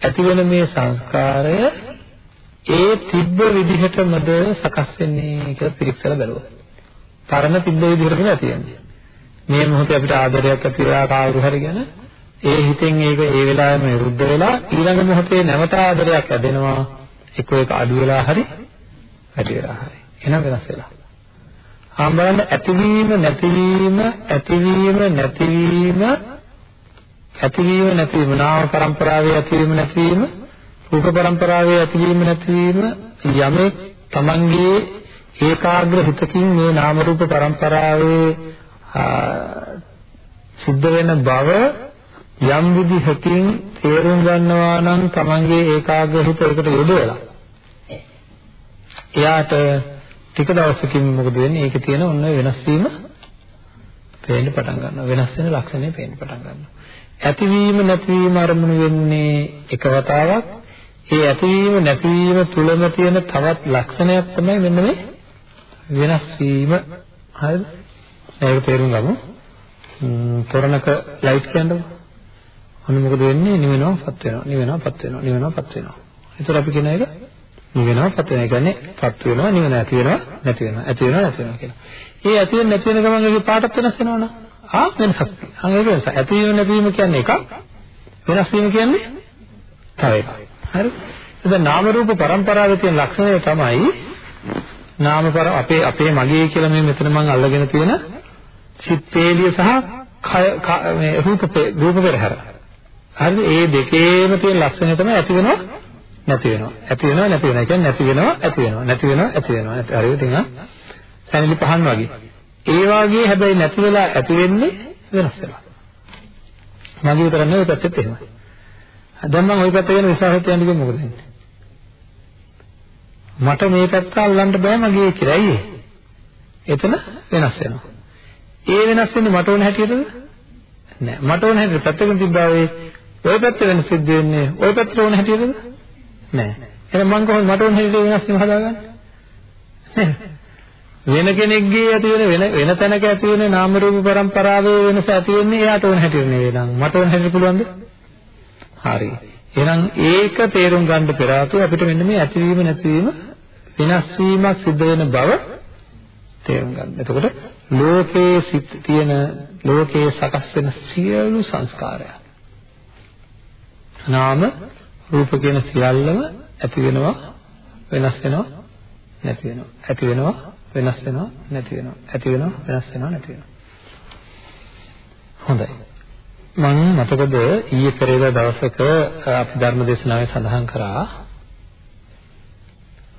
ඇති වෙන මේ සංස්කාරය ඒ තිබ්බ විදිහටමද සකස් වෙන්නේ කියලා පිරික්සලා බලුවා. තරණ තිබ්බ විදිහට තමයි තියෙන්නේ. මේ මොහොතේ අපිට ආදරයක් ඇති වෙලා කවුරු හරි ගැන ඒ හිතෙන් ඒක ඒ වෙලාවෙම විරුද්ධ වෙලා ඊළඟ මොහොතේ නැවත ආදරයක් ඇදෙනවා. එක එක අඩු වෙලා හරි වැඩි වෙලා හරි. එහෙනම් වෙනස් වෙලා. ආ බලන්න ඇතිවීම නැතිවීම ඇතිවීම නැතිවීම ඇතිවීම නැතිවීම. නාම પરම්පරාවේ ඇතිවීම නැතිවීම. රූප પરම්පරාවේ ඇතිවීම නැතිවීම. යමෙක් තමන්ගේ ඒකාග්‍ර හිතකින් මේ නාම රූප પરම්පරාවේ සිද්ධ වෙන බව යම් විදිහකින් තේරුම් ගන්නවා නම් තමන්ගේ ඒකාග්‍ර හිත ඒකට යොදවලා එයාට ටික දවසකින් මොකද වෙන්නේ? ඒකේ තියෙන ඔන්න වෙනස් වීම පේන්න පටන් ගන්නවා. වෙනස් වෙන ලක්ෂණය පේන්න පටන් ගන්නවා. ඇතිවීම නැතිවීම අරමුණු වෙන්නේ එක වතාවක්. ඒ ඇතිවීම නැතිවීම තුලම තියෙන තවත් ලක්ෂණයක් තමයි මෙන්න මේ වෙනස් වීම. හරිද? ඒක තේරුම් ගමු. තොරණක ලයිට් කියන්නකො. ඔන්න මොකද වෙන්නේ? නිවෙනවා, පත් වෙනවා. නිවෙනවා, පත් වෙනවා. නිවෙනවා, පත් වෙනවා. ඒතර අපි කියන එක නිවෙනවා පත් වෙනවා. ඒ කියන්නේ පත් වෙනවා නිවන ඇති වෙනවා නැති වෙනවා. ඇති වෙනවා නැති වෙනවා කියලා. ඒ ඇති වෙන නැති වෙන ගමන් ඒකේ පාටත් වෙනස් වෙනවනේ. ආ වෙනසක්. අන්න ඒක වෙනස. ඇති වීම නැති වීම කියන්නේ එකක්. වෙනස් වීම කියන්නේ තව එකක්. හරි? එතන නාම රූප પરම්පරාවේ තියෙන ලක්ෂණය තමයි නාම පර අපේ අපේ මගේ කියලා මේ මෙතන මම අල්ලගෙන තියෙන සිත් පේලිය සහ කය මේ රූප රූප පෙරහැර. හරිද? ඒ දෙකේම තියෙන ලක්ෂණය තමයි ඇති වෙනවා නැති වෙනවා. ඇති වෙනවා නැති වෙනවා. කියන්නේ නැති වෙනවා ඇති වෙනවා. නැති වෙනවා ඇති වෙනවා. හරිද? ඉතින් ආ සැනිලි පහන් වගේ. ඒ වාගේ හැබැයි නැති වෙලා ඇති වෙන්නේ වෙනස් වෙලා. මගේ විතර නෙවෙයි පැත්තෙත් එහෙමයි. දැන් මම ওই පැත්ත ගැන විශ්වාසයක් තියන්න කිව්වොත් මොකද වෙන්නේ? මට මේ පැත්ත අල්ලන්න බෑ මගේ කියලා. ඇයි එතන වෙනස් වෙනවා. ඒ වෙනස් වෙන්නේ මට ඕන හැටියටද? නෑ. මට ඕන හැටියට පැත්තකින් තිබ්බා වේ. ওই පැත්ත වෙන සිද්ධ වෙන්නේ. ওই පැත්තට ඕන හැටියටද? නෑ. එහෙනම් මං කොහොමද මට ඕන හැටියට වෙනස් වෙනව හදාගන්නේ? වෙන කෙනෙක්ගේ ඇති වෙන වෙන වෙන තැනක ඇති වෙන නාම රූප પરම්පරාවේ වෙනස ඇති වෙන්නේ එයාට ඕන හැටියට නෙවෙයි නම් මට ඕන හැටියට පුළුවන්ද? හරි. එහෙනම් ඒක තේරුම් ගන්න පෙර ආතෝ අපිට මෙන්න මේ ඇතිවීම නැතිවීම වෙනස් වීමක් සිද්ධ වෙන බව තේරුම් ගන්න. එතකොට ලෝකයේ තියෙන ලෝකයේ සකස් වෙන සියලු සංස්කාරයන්. නාම රූප කියන සියල්ලම ඇති වෙනවා වෙනස් වෙනවා නැති වෙනවා. ඇති වෙනවා වෙනස් වෙනවා නැති වෙනවා. ඇති වෙනවා වෙනස් වෙනවා නැති වෙනවා. හොඳයි. මම මතකද ඊයේ පෙරේදා දවසක අපි ධර්ම දේශනාවේ සඳහන් කරා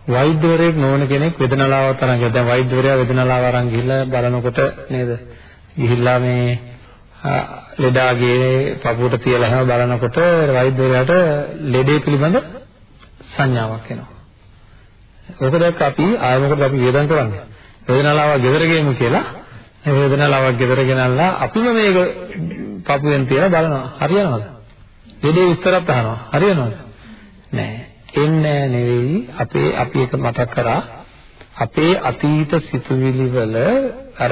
වෛද්‍යවරයෙක් නොවන කෙනෙක් වේදනාලාව තරම් දැන් වෛද්‍යවරයා වේදනාලාව අරන් ගිහිල්ලා බලනකොට නේද ගිහිල්ලා මේ ලෙඩාගේ පපුවට තියලා හැම බලනකොට වෛද්‍යවරයාට ලෙඩේ පිළිබඳ සංඥාවක් එනවා. ඕක දැක්ක අපි ආයෙ මොකද අපි වේදන් කරන්නේ? වේදනාලාවක් ගෙදර ගේමු කියලා. මේ වේදනාලාවක් ගෙදර ගෙනල්ලා අපිම මේක පපුවෙන් තියලා බලනවා. හරියනවද? ලෙඩේ විස්තරත් අහනවා. හරියනවද? නෑ. එන්නේ නෙවෙයි අපේ අපි එක මතක් කරා අපේ අතීත සිතුවිලි වල අර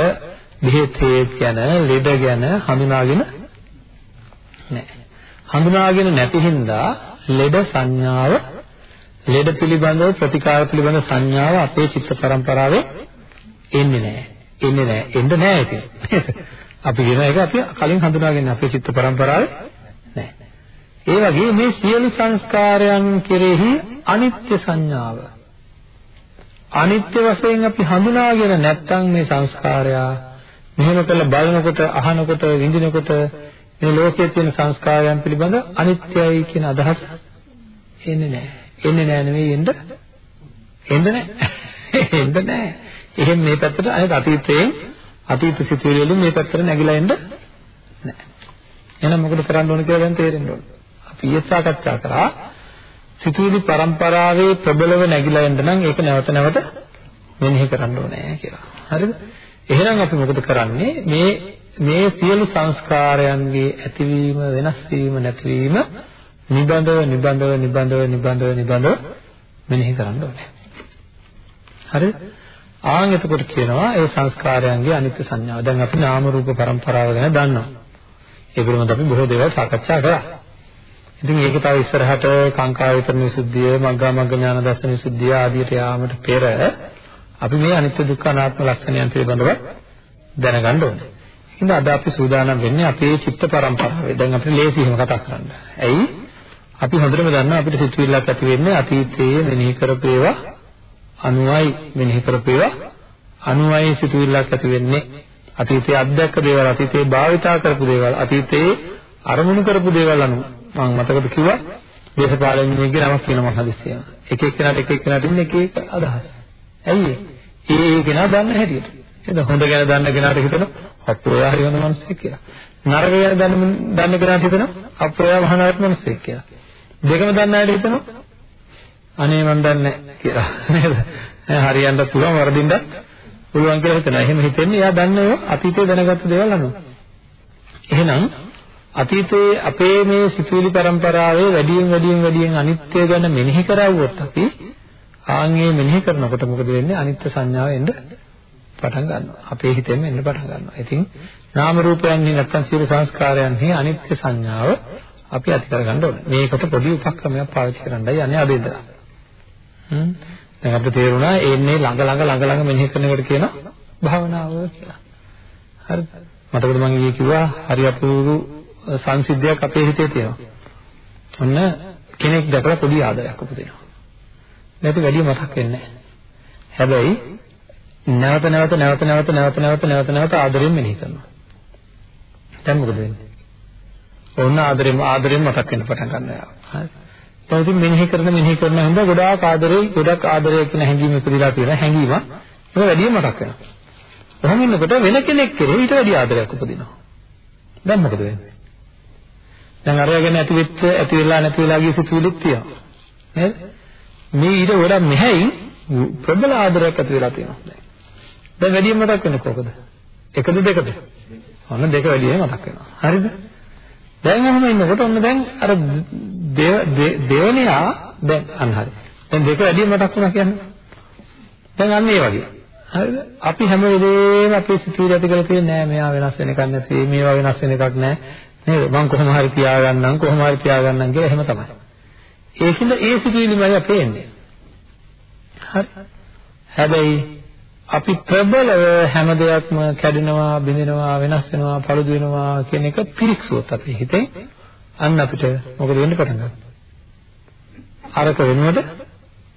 බෙහෙතේ ගැන ලෙඩ ගැන හඳුනාගෙන නැහැ. හඳුනාගෙන නැති හින්දා ලෙඩ සංඥාව ලෙඩ පිළිබඳව ප්‍රතිකාර පිළිබඳ සංඥාව අපේ චිත්ත පරම්පරාවේ එන්නේ නැහැ. එන්නේ නැහැ. එන්න නැහැ ඉතින්. අපි කියන එක අපි කලින් හඳුනාගෙන අපේ චිත්ත පරම්පරාවේ නැහැ. ඒ වගේ මේ සියලු සංස්කාරයන් කෙරෙහි අනිත්‍ය සංඥාව අනිත්‍ය වශයෙන් අපි හඳුනාගෙන නැත්නම් මේ සංස්කාරයා මෙහෙම කරලා බලනකොට අහනකොට විඳිනකොට මේ ලෝකයේ තියෙන සංස්කාරයන් පිළිබඳ අනිත්‍යයි කියන අදහස එන්නේ නැහැ. එන්නේ නැහැ නෙවෙයි එන්න එන්න නැහැ. එන්න නැහැ. එහෙන් මේ පැත්තට අනිත් අතීතයෙන් අතීත සිතුවිලි වලින් මේ පැත්තට නැగిලා එන්න නැහැ. එහෙනම් මොකද කරන්න ඕන කියලා දැන් තේරෙන්න ඕන. අපි ඊයේ සාකච්ඡා කරා සිතුවිලි પરම්පරාවේ ප්‍රබලව නැగిලා යන්න නම් ඒක නැවත නැවත මෙනෙහි කරන්න ඕනේ කියලා. හරිද? එහෙනම් අපි මොකද කරන්නේ? මේ මේ සියලු සංස්කාරයන්ගේ ඇතිවීම, වෙනස් වීම, නැතිවීම නිබඳව නිබඳව නිබඳව නිබඳව නිබඳව මෙනෙහි කරන්න ඕනේ. හරිද? ආන් එතකොට කියනවා ඒ සංස්කාරයන්ගේ අනිත්‍ය සංඥාව. දැන් අපි නාම රූප પરම්පරාව ගැන දන්නවා. ඒ පිළිබඳව අපි බොහෝ දේවල් සාකච්ඡා කරා. ඉතින් ඒක තව ඉස්සරහට කාංකා විතරන විසුද්ධිය, මග්ගා මග්ග ඥාන දර්ශන විසුද්ධිය ආදියට යාමට පෙර අපි මේ අනිත්‍ය දුක්ඛ අනාත්ම ලක්ෂණයන් පිළිබඳව දැනගන්න ඕනේ. ඉතින් අද අපි සූදානම් වෙන්නේ අපේ චිත්ත පරම්පරාවේ. දැන් අපිට ලේසි එහෙම කතා කරන්න. ඇයි? අපි හොඳටම දන්නවා අපිට සිතුවිල්ලක් ඇති වෙන්නේ අතීතයේ මෙනෙහි කරපු ඒවා අනුවයි මෙනෙහි කරපු ඒවා අනුවයි සිතුවිල්ලක් ඇති වෙන්නේ. අතීතයේ අත්දැක්ක දේවල්, අතීතයේ භාවිතා කරපු දේවල්, අතීතයේ අරමුණු කරපු දේවල් අනුව මම මතකද කිව්වා දේශපාලඥයෙක්ගේ නමක් කියනවා හදිස්සියම. එක එක්කෙනාට එක එක්කෙනාට ඉන්නේ එක එක අදහස්. ඇයි ඒ? ඒ කෙනා දන්න හැටියට. එතන හොඳ ගැන දන්න කෙනාට හිතෙනවා අප්‍රෝයා හරි හොඳ මිනිස්සෙක් කියලා. නරක ගැන දන්න දන්න කෙනාට හිතෙනවා අප්‍රෝයා මහා නරක මිනිස්සෙක් කියලා. දෙකම දන්න අයට හිතෙනවා අනේ මන් දන්නේ කියලා. නේද? හරියන්න පුළුවන් වරදින්නත් පුළුවන් කියලා හිතනවා. එහෙම හිතෙන්නේ එයා දන්නේ ඒවා අතීතේ දැනගත්ත දේවල් අනුව. එහෙනම් අතීතයේ අපේ මේ සිතුවිලි પરම්පරාවේ වැඩියෙන් වැඩියෙන් වැඩියෙන් අනිත්‍ය ගැන මෙනෙහි කරවුවොත් අපි ආන්ගේ මෙනෙහි කරනකොට මොකද වෙන්නේ අනිත්‍ය සංඥාව එන්න පටන් ගන්නවා. අපේ හිතෙන් එන්න පටන් ගන්නවා. ඉතින් නාම රූපයන්හි නැත්තම් සියලු සංස්කාරයන්හි අනිත්‍ය සංඥාව අපි ඇති කරගන්න ඕනේ. මේකට පොඩි උපක්‍රමයක් පාවිච්චි කරන්නයි යන්නේ අද ඉඳලා. හ්ම්. දැන් අපිට තේරුණා එන්නේ ළඟ ළඟ ළඟ ළඟ මෙනෙහි කරනකොට කියන භාවනාව කියලා. හරිද? මතකද මම ඊයේ කිව්වා හරි අපූර්ව සංසිද්ධියක් අපේ හිතේ තියෙනවා. ඔන්න කෙනෙක් දැකලා පොඩි ආදරයක් උපදිනවා. නැති වැඩි මතක් වෙන්නේ නැහැ. හැබැයි නැවත නැවත නැවත නැවත නැවත නැවත නැවත නැවත ආදරෙන් මෙනෙහි කරනවා. දැන් මොකද වෙන්නේ? ඕන්න ආදරෙන් ආදරෙන් මතක් වෙන්න පටන් ගන්නවා. හරි. දැන් ඉතින් මෙනෙහි කරන මෙනෙහි කරන හින්දා ගොඩාක් ආදරේ ගොඩක් ආදරය කියන හැඟීම ඉපදිලා තියෙන හැඟීම ඒක වැඩිම මතක් වෙනවා. කොහොම ඉන්නකොට වෙන කෙනෙක් කෙරෙහි ඊට වැඩි ආදරයක් උපදිනවා. දැන් මොකද වෙන්නේ? දැන් අරගෙන ඇති වෙච්ච ඇති වෙලා නැති වෙලා ගිය සිතුවිලිත් තියෙනවා. නේද? මේ ඊට වඩා මෙහැයින් ප්‍රබල ආදරයක් ඇති වෙලා තියෙනවා දැන්. දැන් වැඩියෙන් මතක් වෙන්නේ කොහොමද? එකද දෙකද? ඔන්න දෙක වැඩියෙන් මතක් වෙනවා. හරිද? දැන් ඔහොම ඉන්නකොට ඔන්න දැන් අර දෙවනියා දැන් අන්න හරි. දැන් දෙක වැඩියෙන් මතක් වුණා කියන්නේ. දැන් අන්න ඒ වගේ. හරිද? අපි හැම වෙලේම අපේ සිතුවිලි ඇති කරලා තියෙන්නේ නෑ මෙයා වෙනස් වෙන එකක් නැති මේවා වෙනස් වෙන එකක් නෑ නේද? මම කොහොම හරි තියාගන්නම් කොහොම හරි තියාගන්නම් කියලා එහෙම තමයි. ඒකින්ද ඒ සිතුවිලිමයි අපේ එන්නේ. හරි. හැබැයි අපි ප්‍රබලව හැම දෙයක්ම කැඩෙනවා, බිඳෙනවා, වෙනස් වෙනවා, පළුදු වෙනවා කියන එක පිරික්සුවොත් අපේ හිතේ අන්න අපිට මොකද වෙන්න පටන් ගන්නවා? අරක වෙනුවට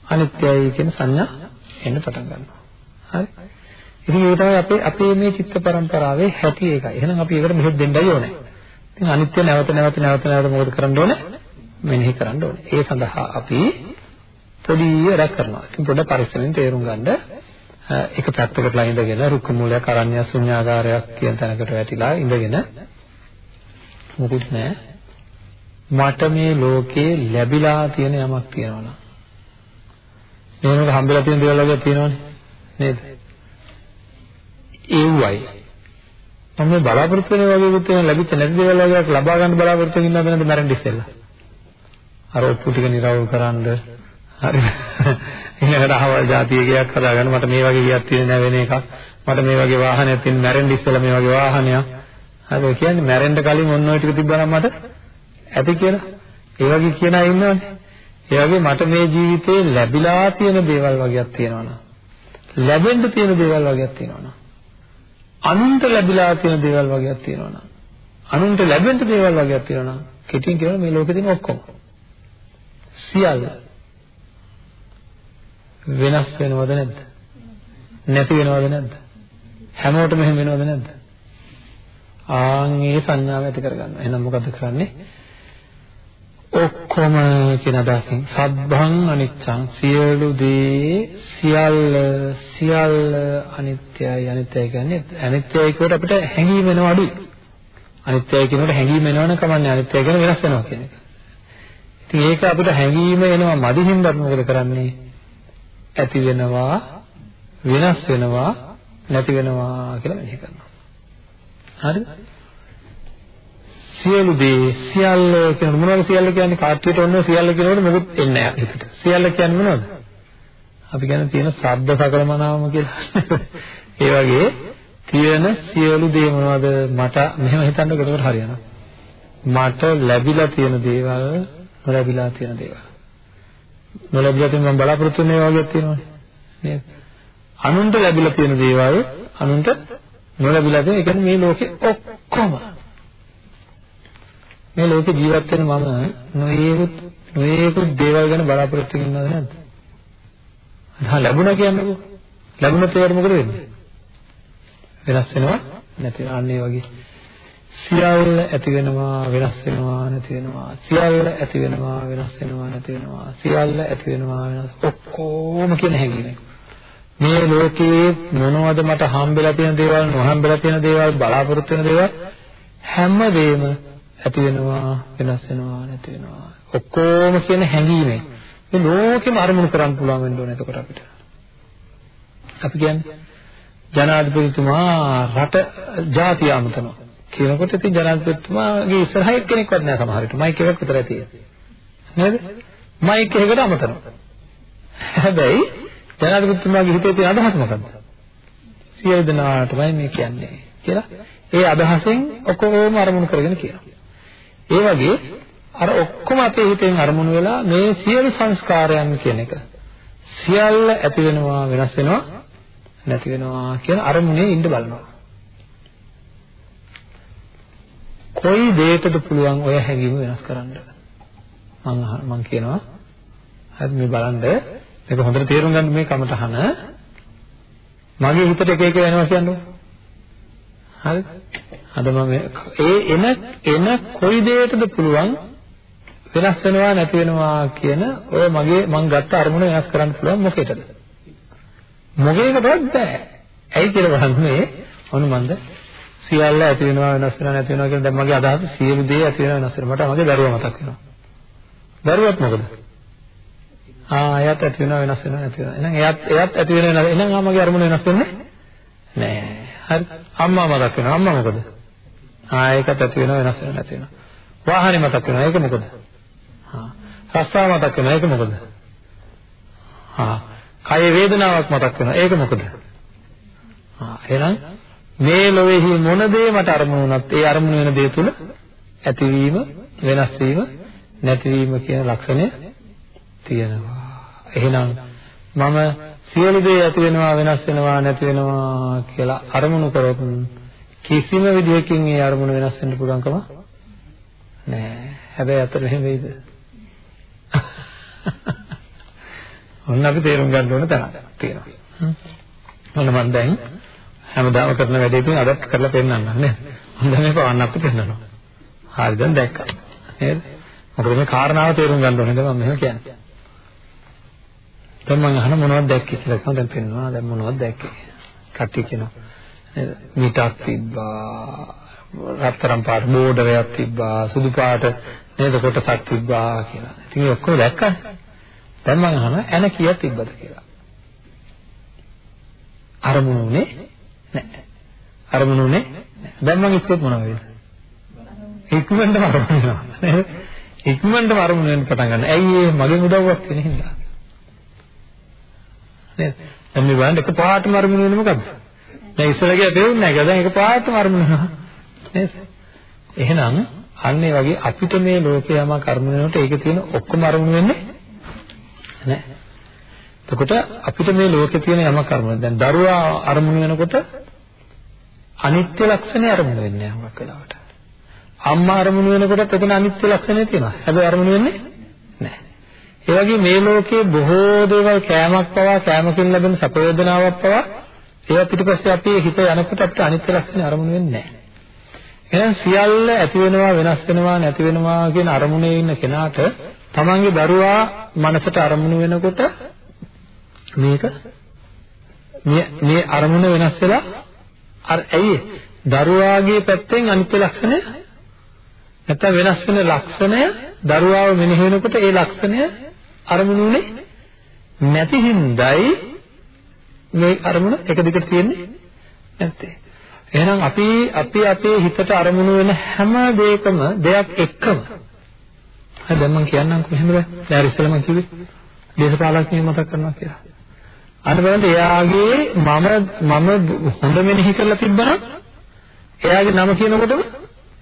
අනිත්‍යයි කියන සංඥා එන්න පටන් ගන්නවා. හරි? ඉතින් ඒක තමයි අපේ අපේ මේ චිත්ත පරම්පරාවේ හැටි ඒකයි. එහෙනම් අපි ඒකට මෙහෙත් දෙන්නයි ඕනේ. ඉතින් අනිත්‍ය නැවත නැවත නැවත නැවත මොකද කරන්න ඕනේ? මෙනෙහි කරන්න ඕනේ. ඒ සඳහා අපි පොඩි වැඩක් කරනවා. ඉතින් පොඩ පරිස්සමෙන් තේරුම් ගන්න එක පැත්තකටලා ඉඳගෙන රුක්ක මූලයක් අරණ්‍ය ශුන්‍යාකාරයක් කියන තැනකට වැටිලා ඉඳගෙන මොකුත් නැහැ. මට මේ ලෝකේ ලැබිලා තියෙන යමක් තියෙනවා නම් මේකට හම්බෙලා තියෙන දේවල් වගේ තියෙනවනේ නේද? ඒවයි මම මේ බලාපොරොත්තු වෙන වගේ උත් වෙන ලැබිච්ච නැති දේවල් වගේක් ලබා ගන්න බලාපොරොත්තු වෙන ඉන්නවද නැද්ද? මරන්න ඉස්සෙල්ලා. අර ඔප්පු ටික නිරවුල් කරන්න හරි. ඊළඟට අහවල් જાතිය ගයක් හදාගන්න. මට මේ වගේ ගියක් තියෙන නෑ වෙන එකක්. මට මේ වගේ වාහනයක් තියෙන මැරෙන්න ඉස්සෙල්ලා මේ වගේ වාහනයක්. හරි කියන්නේ මැරෙන්න කලින් ඔන්න ඔය ටික තිබ්බනම් මට ඇති කියලා. ඒ වගේ කියන අය ඉන්නවනේ. ඒ වගේ මට මේ ජීවිතේ ලැබිලා තියෙන දේවල් වගේක් තියෙනවනම් ලැබෙන්න තියෙන දේවල් වගේක් තියෙනවනම් අනුන්ට ලැබිලා තියෙන දේවල් වගේක් තියෙනවා නම් අනුන්ට ලැබෙන්න දේවල් වගේක් තියෙනවා නම් කෙටින් කියනවා මේ ලෝකේ තියෙන ඔක්කොම. සියල්ල වෙනස් වෙනවද නැද්ද? නැති වෙනවද නැද්ද? හැමෝටම එහෙම වෙනවද නැද්ද? ආන් ඒ සංඥාව ඇති කරගන්න එහෙනම් මොකද කරන්නේ? ඔක්කොම කියන අදහසින් සබ්බං අනිච්චං සියලු දේ සියල්ල සියල්ල අනිත්‍යයි අනිත්‍යයි කියන්නේ අනිත්‍යයි කියවට අපිට හැඟීම වෙනව අඩුයි අනිත්‍යයි කියනකොට හැඟීම වෙනවන කමන්නේ අනිත්‍යයි කියන වෙනස් වෙනවා කියන එක. ඉතින් ඒක අපිට හැඟීම එනවා මදි හින්දා මොකද කරන්නේ? ඇති වෙනවා වෙනස් වෙනවා නැති වෙනවා කියලා මෙහෙ කරනවා. හරිද? සියලු දේ සියල්ල කියන මොනවද සියල්ල කියන්නේ කාට්ටියට ඔන්න සියල්ල කියනකොට මොකුත් එන්නේ නැහැ හිතට. සියල්ල කියන්නේ මොනවද? අපි කියන තියෙන ශබ්ද සකලමනාවම කියලා. ඒ වගේ තියෙන සියලු දේ මොනවද මට මෙහෙම හිතන්නකො එතකොට හරියනවා. මට ලැබිලා තියෙන දේවල් නොලැබිලා තියෙන දේවල්. නොලැබිලා තියෙන මම බලාපොරොත්තු වෙන ඒවා වගේ තියෙනවනේ. නේද? අනුන්ට ලැබිලා තියෙන දේවල් අනුන්ට නොලැබිලා තියෙන ඒ කියන්නේ මේ ලෝකේ ඔක්කොම මේ ලෝකේ ජීවත් වෙන මම නොයේකුත් නොයේකුත් දේවල් ගැන බලාපොරොත්තු වෙන්නවද නැද්ද? හා ලැබුණා කියන්නකෝ. ලැබුණත් ඒවට මොකද වෙන්නේ? වෙනස් වෙනවා නැති අන්නේ වගේ. සියල්ල ඇති වෙනවා වෙනස් වෙනවා නැති වෙනවා. සියල්ල ඇති වෙනවා වෙනස් වෙනවා නැති වෙනවා. සියල්ල ඇති වෙනවා වෙනස් ඔක්කොම කියන හැඟීම. මේ ලෝකේ මොනවද මට හම්බෙලා තියෙන දේවල් නොහම්බෙලා තියෙන දේවල් බලාපොරොත්තු වෙන දේවල් හැමදේම ඇති වෙනවා වෙනස් වෙනවා නැති වෙනවා. ඔක්කොම කියන හැඟීමෙන් මේ ලෝකෙම අරමුණු කරන්න පුළුවන් වෙන්න ඕනේ එතකොට අපිට. අපි කියන්නේ ජනාධිපතිතුමා රට ජාතිය අමතනවා. කියනකොට ඉතින් ජනාධිපතිතුමාගේ ඉස්සරහ එක්කෙනෙක්වත් නැහැ සමහර විට. මයික් එකක් විතරයි තියෙන්නේ. නේද? මයික් එකකට අමතනවා. හැබැයි ජනාධිපතිතුමාගේ හිතේ තියෙන අදහස මොකද්ද? සියලු දෙනාටමයි මේ කියන්නේ කියලා. ඒ අදහසෙන් ඔක්කොම අරමුණු කරගෙන කියනවා. ඒ වගේ අර ඔක්කොම අපේ හිතෙන් අරමුණු වෙලා මේ සියලු සංස්කාරයන් කියන එක සියල්ල ඇති වෙනවා වෙනස් වෙනවා නැති වෙනවා කියන අරමුණේ ඉන්න බලනවා. කොයි දෙයකද පුළුවන් ඔය හැඟීම වෙනස් කරන්න? මම මම කියනවා හරි මේ බලන්න මේක හොඳට තේරුම් ගන්න මේ කමටහන මගේ හිතට එක එක වෙනවා කියන්නේ. හරිද? අද මම ඒ එන එන කොයි දෙයකටද පුළුවන් වෙනස් වෙනවා නැති වෙනවා කියන ඔය මගේ මං ගත්ත අරමුණ වෙනස් කරන්න පුළුවන් මොකේද? මොකේකටවත් බෑ. ඇයි කියලා බලන්නේ මොන මන්ද සියල්ල ඇති වෙනවා වෙනස් වෙනවා නැති වෙනවා කියන දැන් මගේ අදහස සියලු දේ ඇති වෙනවා වෙනස් වෙනවා. මට මගේ දරුවා මතක් වෙනවා. දරුවත් මොකද? ආ එයාත් ඇති වෙනවා වෙනස් වෙනවා නැති වෙනවා. එහෙනම් එයාත් එයාත් ඇති වෙනවා එහෙනම් ආ මගේ අරමුණ වෙනස් වෙන්නේ නෑ. හරි. අම්මා මතක් වෙනවා. අම්මා මොකද? ආ ඒකත් ඇති වෙනවා වෙනස් වෙනවා නැති වෙනවා. වාහනේ මතක් වෙනවා. ඒක මොකද? හා. රස්සාව මතක් වෙනවා. ඒක මොකද? හා. කය වේදනාවක් මතක් වෙනවා. ඒක මොකද? හා. එහෙනම් මේ ලෝකෙහි මොන දේ මට අරමුණු වුණත් ඒ අරමුණු වෙන දේ තුල ඇතිවීම වෙනස් වීම නැතිවීම කියන ලක්ෂණය තියෙනවා. එහෙනම් මම සියලු දේ ඇති වෙනවා වෙනස් වෙනවා නැති වෙනවා කියලා අරමුණු කරොත් කිසිම විදියකින් ඒ අරමුණ වෙනස් වෙන්න පුළුවන්කම නෑ. හැබැයි අතට මෙහෙම වෙයිද? ඔන්න අපි තේරුම් ගන්න ඕන තැන තියෙනවා. ඔන්න මම දැන් හැමදාම කරන වැඩේ තුන අදත් කරලා පෙන්නන්නම් නේද? මම දැන් මේක වන්න අපිට පෙන්නනවා. හරි දැන් දැක්කා. නේද? මොකද මේ කාරණාව තේරුම් ගන්න ඕනේ මම මෙහෙම කියන්නේ. දැන් මම අහන මොනවද දැක්කේ කියලා දැන් පෙන්නනවා. දැන් මොනවද දැක්කේ? කට්ටිය කියනවා. මිටක් තිබ්බා රත්තරන් පාට බෝඩරයක් තිබ්බා සුදු පාට නේද කොටසක් තිබ්බා කියලා. ඉතින් ඒ ඔක්කොම දැක්කනේ. දැන් මම අහනවා එන කීයක් තිබ්බද කියලා. අරමුණුනේ නැහැ. අරමුණුනේ දැන් මම ඉස්සෙත් මොනවද වෙන්නේ? ඉක්මනටම අරමුණ වෙනවා. නේද? ඉක්මනටම අරමුණ වෙන්න පටන් ගන්න. ඇයි ඒ මගේ උදව්වක් වෙන හින්දා. නේද? දැන් මේ බලන්න එක පාටම අරමුණ වෙන්නේ මොකද්ද? දැන් ඉස්සරහට දෙවුන්නේ නැහැ. දැන් ඒක පාටම අරමුණ වෙනවා. නේද? එහෙනම් අන්න ඒ වගේ අපිට මේ ලෝකේ යමක් අරමුණ වෙනකොට ඒකේ තියෙන ඔක්කොම අරමුණ වෙන්නේ නැහැ. එතකොට අපිට මේ ලෝකේ තියෙන යමක් අරමුණ දැන් දරුවා අරමුණ වෙනකොට අනිත්‍ය ලක්ෂණය අරමුණ වෙන්නේ නැහැ හුඟක් වෙලාවට. අම්මා අරමුණ වෙනකොටත් එතන අනිත්‍ය ලක්ෂණය තියෙනවා. හැබැයි අරමුණ වෙන්නේ නැහැ. ඒ වගේ මේ ලෝකයේ බොහෝ දේවල් කෑමක් පවා කෑමකින් ලැබෙන සැප වේදනාවක් පවා ඒවා පිටිපස්සේ අපේ හිත යනකොට අපිට අනිත්‍ය ලක්ෂණ අරමුණු වෙන්නේ නැහැ. එහෙනම් සියල්ල ඇති වෙනවා වෙනස් වෙනවා නැති වෙනවා කියන අරමුණේ ඉන්න කෙනාට තමන්ගේ දරුවා මනසට අරමුණු වෙනකොට මේක මේ මේ අරමුණ වෙනස් වෙලා අර ඇයි දරුවාගේ පැත්තෙන් අනිත්‍ය ලක්ෂණය නැත්නම් වෙනස් වෙන ලක්ෂණය දරුවාව මෙනෙහි වෙනකොට ඒ ලක්ෂණය අරමුණුනේ නැති හින්දායි මේ අරමුණ එක දිගට තියෙන්නේ නැත්තේ. එහෙනම් අපි අපි අපේ හිතට අරමුණු වෙන හැම දෙයකම දෙයක් එක්කම හරි දැන් මම කියන්නම් කොහොමද? දැන් ඉස්සෙල්ලා මම කිව්වේ දේශපාලඥයෙක් මතක් කරනවා කියලා. අන්න බලන්න එයාගේ මම මම හොඳ මෙනෙහි කරලා තිබ්බනම් එයාගේ නම කියනකොටම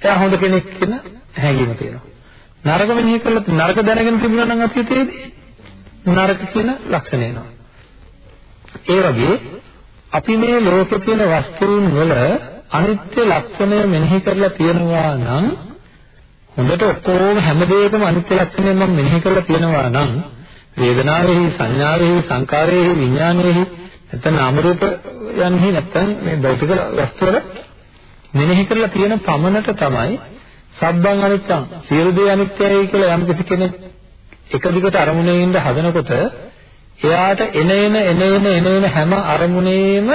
එයා හොඳ කෙනෙක් කියන හැඟීම තියෙනවා. නරක මෙනෙහි කරලා නරක දැනගෙන තිබුණා නම් අතීතයේදී නරක කියන ලක්ෂණ එනවා. ඒ වගේ අපි මේ ලෝකේ තියෙන වස්තුන් වල අනිත්‍ය ලක්ෂණය මෙනෙහි කරලා තියෙනවා නම් හොඳට ඔක්කොම හැම දෙයකම අනිත්‍ය ලක්ෂණය මම මෙනෙහි කරලා තියෙනවා නම් වේදනාවෙහි සංඥාවෙහි සංකාරයෙහි විඥානයෙහි නැත්නම් නාම රූප යන්හි නැත්නම් මේ භෞතික වස්තු වල මෙනෙහි කරලා තියෙන පමණට තමයි සබ්බං අනිච්චං සියලු දේ අනිත්‍යයි කියලා යම් කෙනෙක් එක දිගට අරමුණේ ඉඳ හදනකොට එයාට එන එන එන එන එන එන හැම අරමුණේම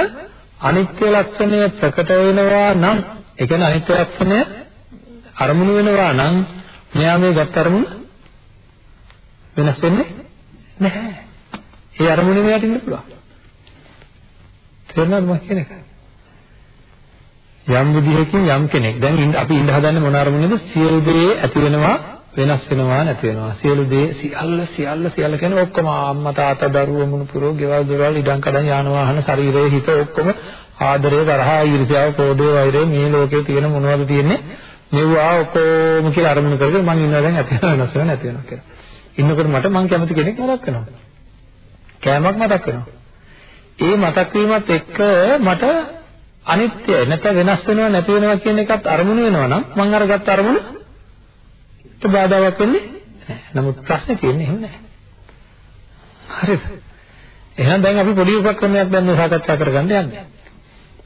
අනිත්‍ය ලක්ෂණය ප්‍රකට වෙනවා නම් ඒ කියන්නේ අනිත්‍ය ලක්ෂණය අරමුණු වෙනවා නම් මෙයා මේ ගත් අරමුණ වෙනස් වෙන්නේ නැහැ. ඒ අරමුණේ මෙයාට ඉන්න පුළුවන්. තේරුණාද මම කියන එක? යම් විදිහකින් යම් කෙනෙක් දැන් අපි ඉඳ හදන්නේ මොන අරමුණේද සියලු දේ ඇති වෙනවා වෙනස් වෙනවා නැති වෙනවා සියලු දේ සියල්ල සියල්ල සියල්ල කියන්නේ ඔක්කොම අම්මා තාත්තා දරුවෝ මුණුපුරෝ ගෙවල් දොරවල් ඉඩම් කඩම් යාන වාහන ශරීරයේ හිත ඔක්කොම ආදරය තරහා ඊර්ෂ්‍යාව කෝපය වෛරය මේ ලෝකේ තියෙන මොනවද තියෙන්නේ මෙවුවා ඔක්කොම කියලා අරමුණු කරගෙන මං ඉන්නවා දැන් ඇති වෙනවා වෙනස් වෙනවා නැති වෙනවා කියලා. ඉන්නකොට මට මං කැමති කෙනෙක් මතක් වෙනවා. කෑමක් මතක් වෙනවා. ඒ මතක් වීමත් එක්ක මට අනිත්‍යයි නැත්නම් වෙනස් වෙනවා නැති වෙනවා කියන එකත් අරමුණු වෙනවා නම් මං අරගත්ත අරමුණ බාධාවක් වෙන්නේ නැහැ. නමුත් ප්‍රශ්නේ තියෙන්නේ එහෙම නැහැ. හරිද? එහෙනම් දැන් අපි පොඩි උපක්‍රමයක් දැන් මේ සාකච්ඡා කරගන්න යන්නේ.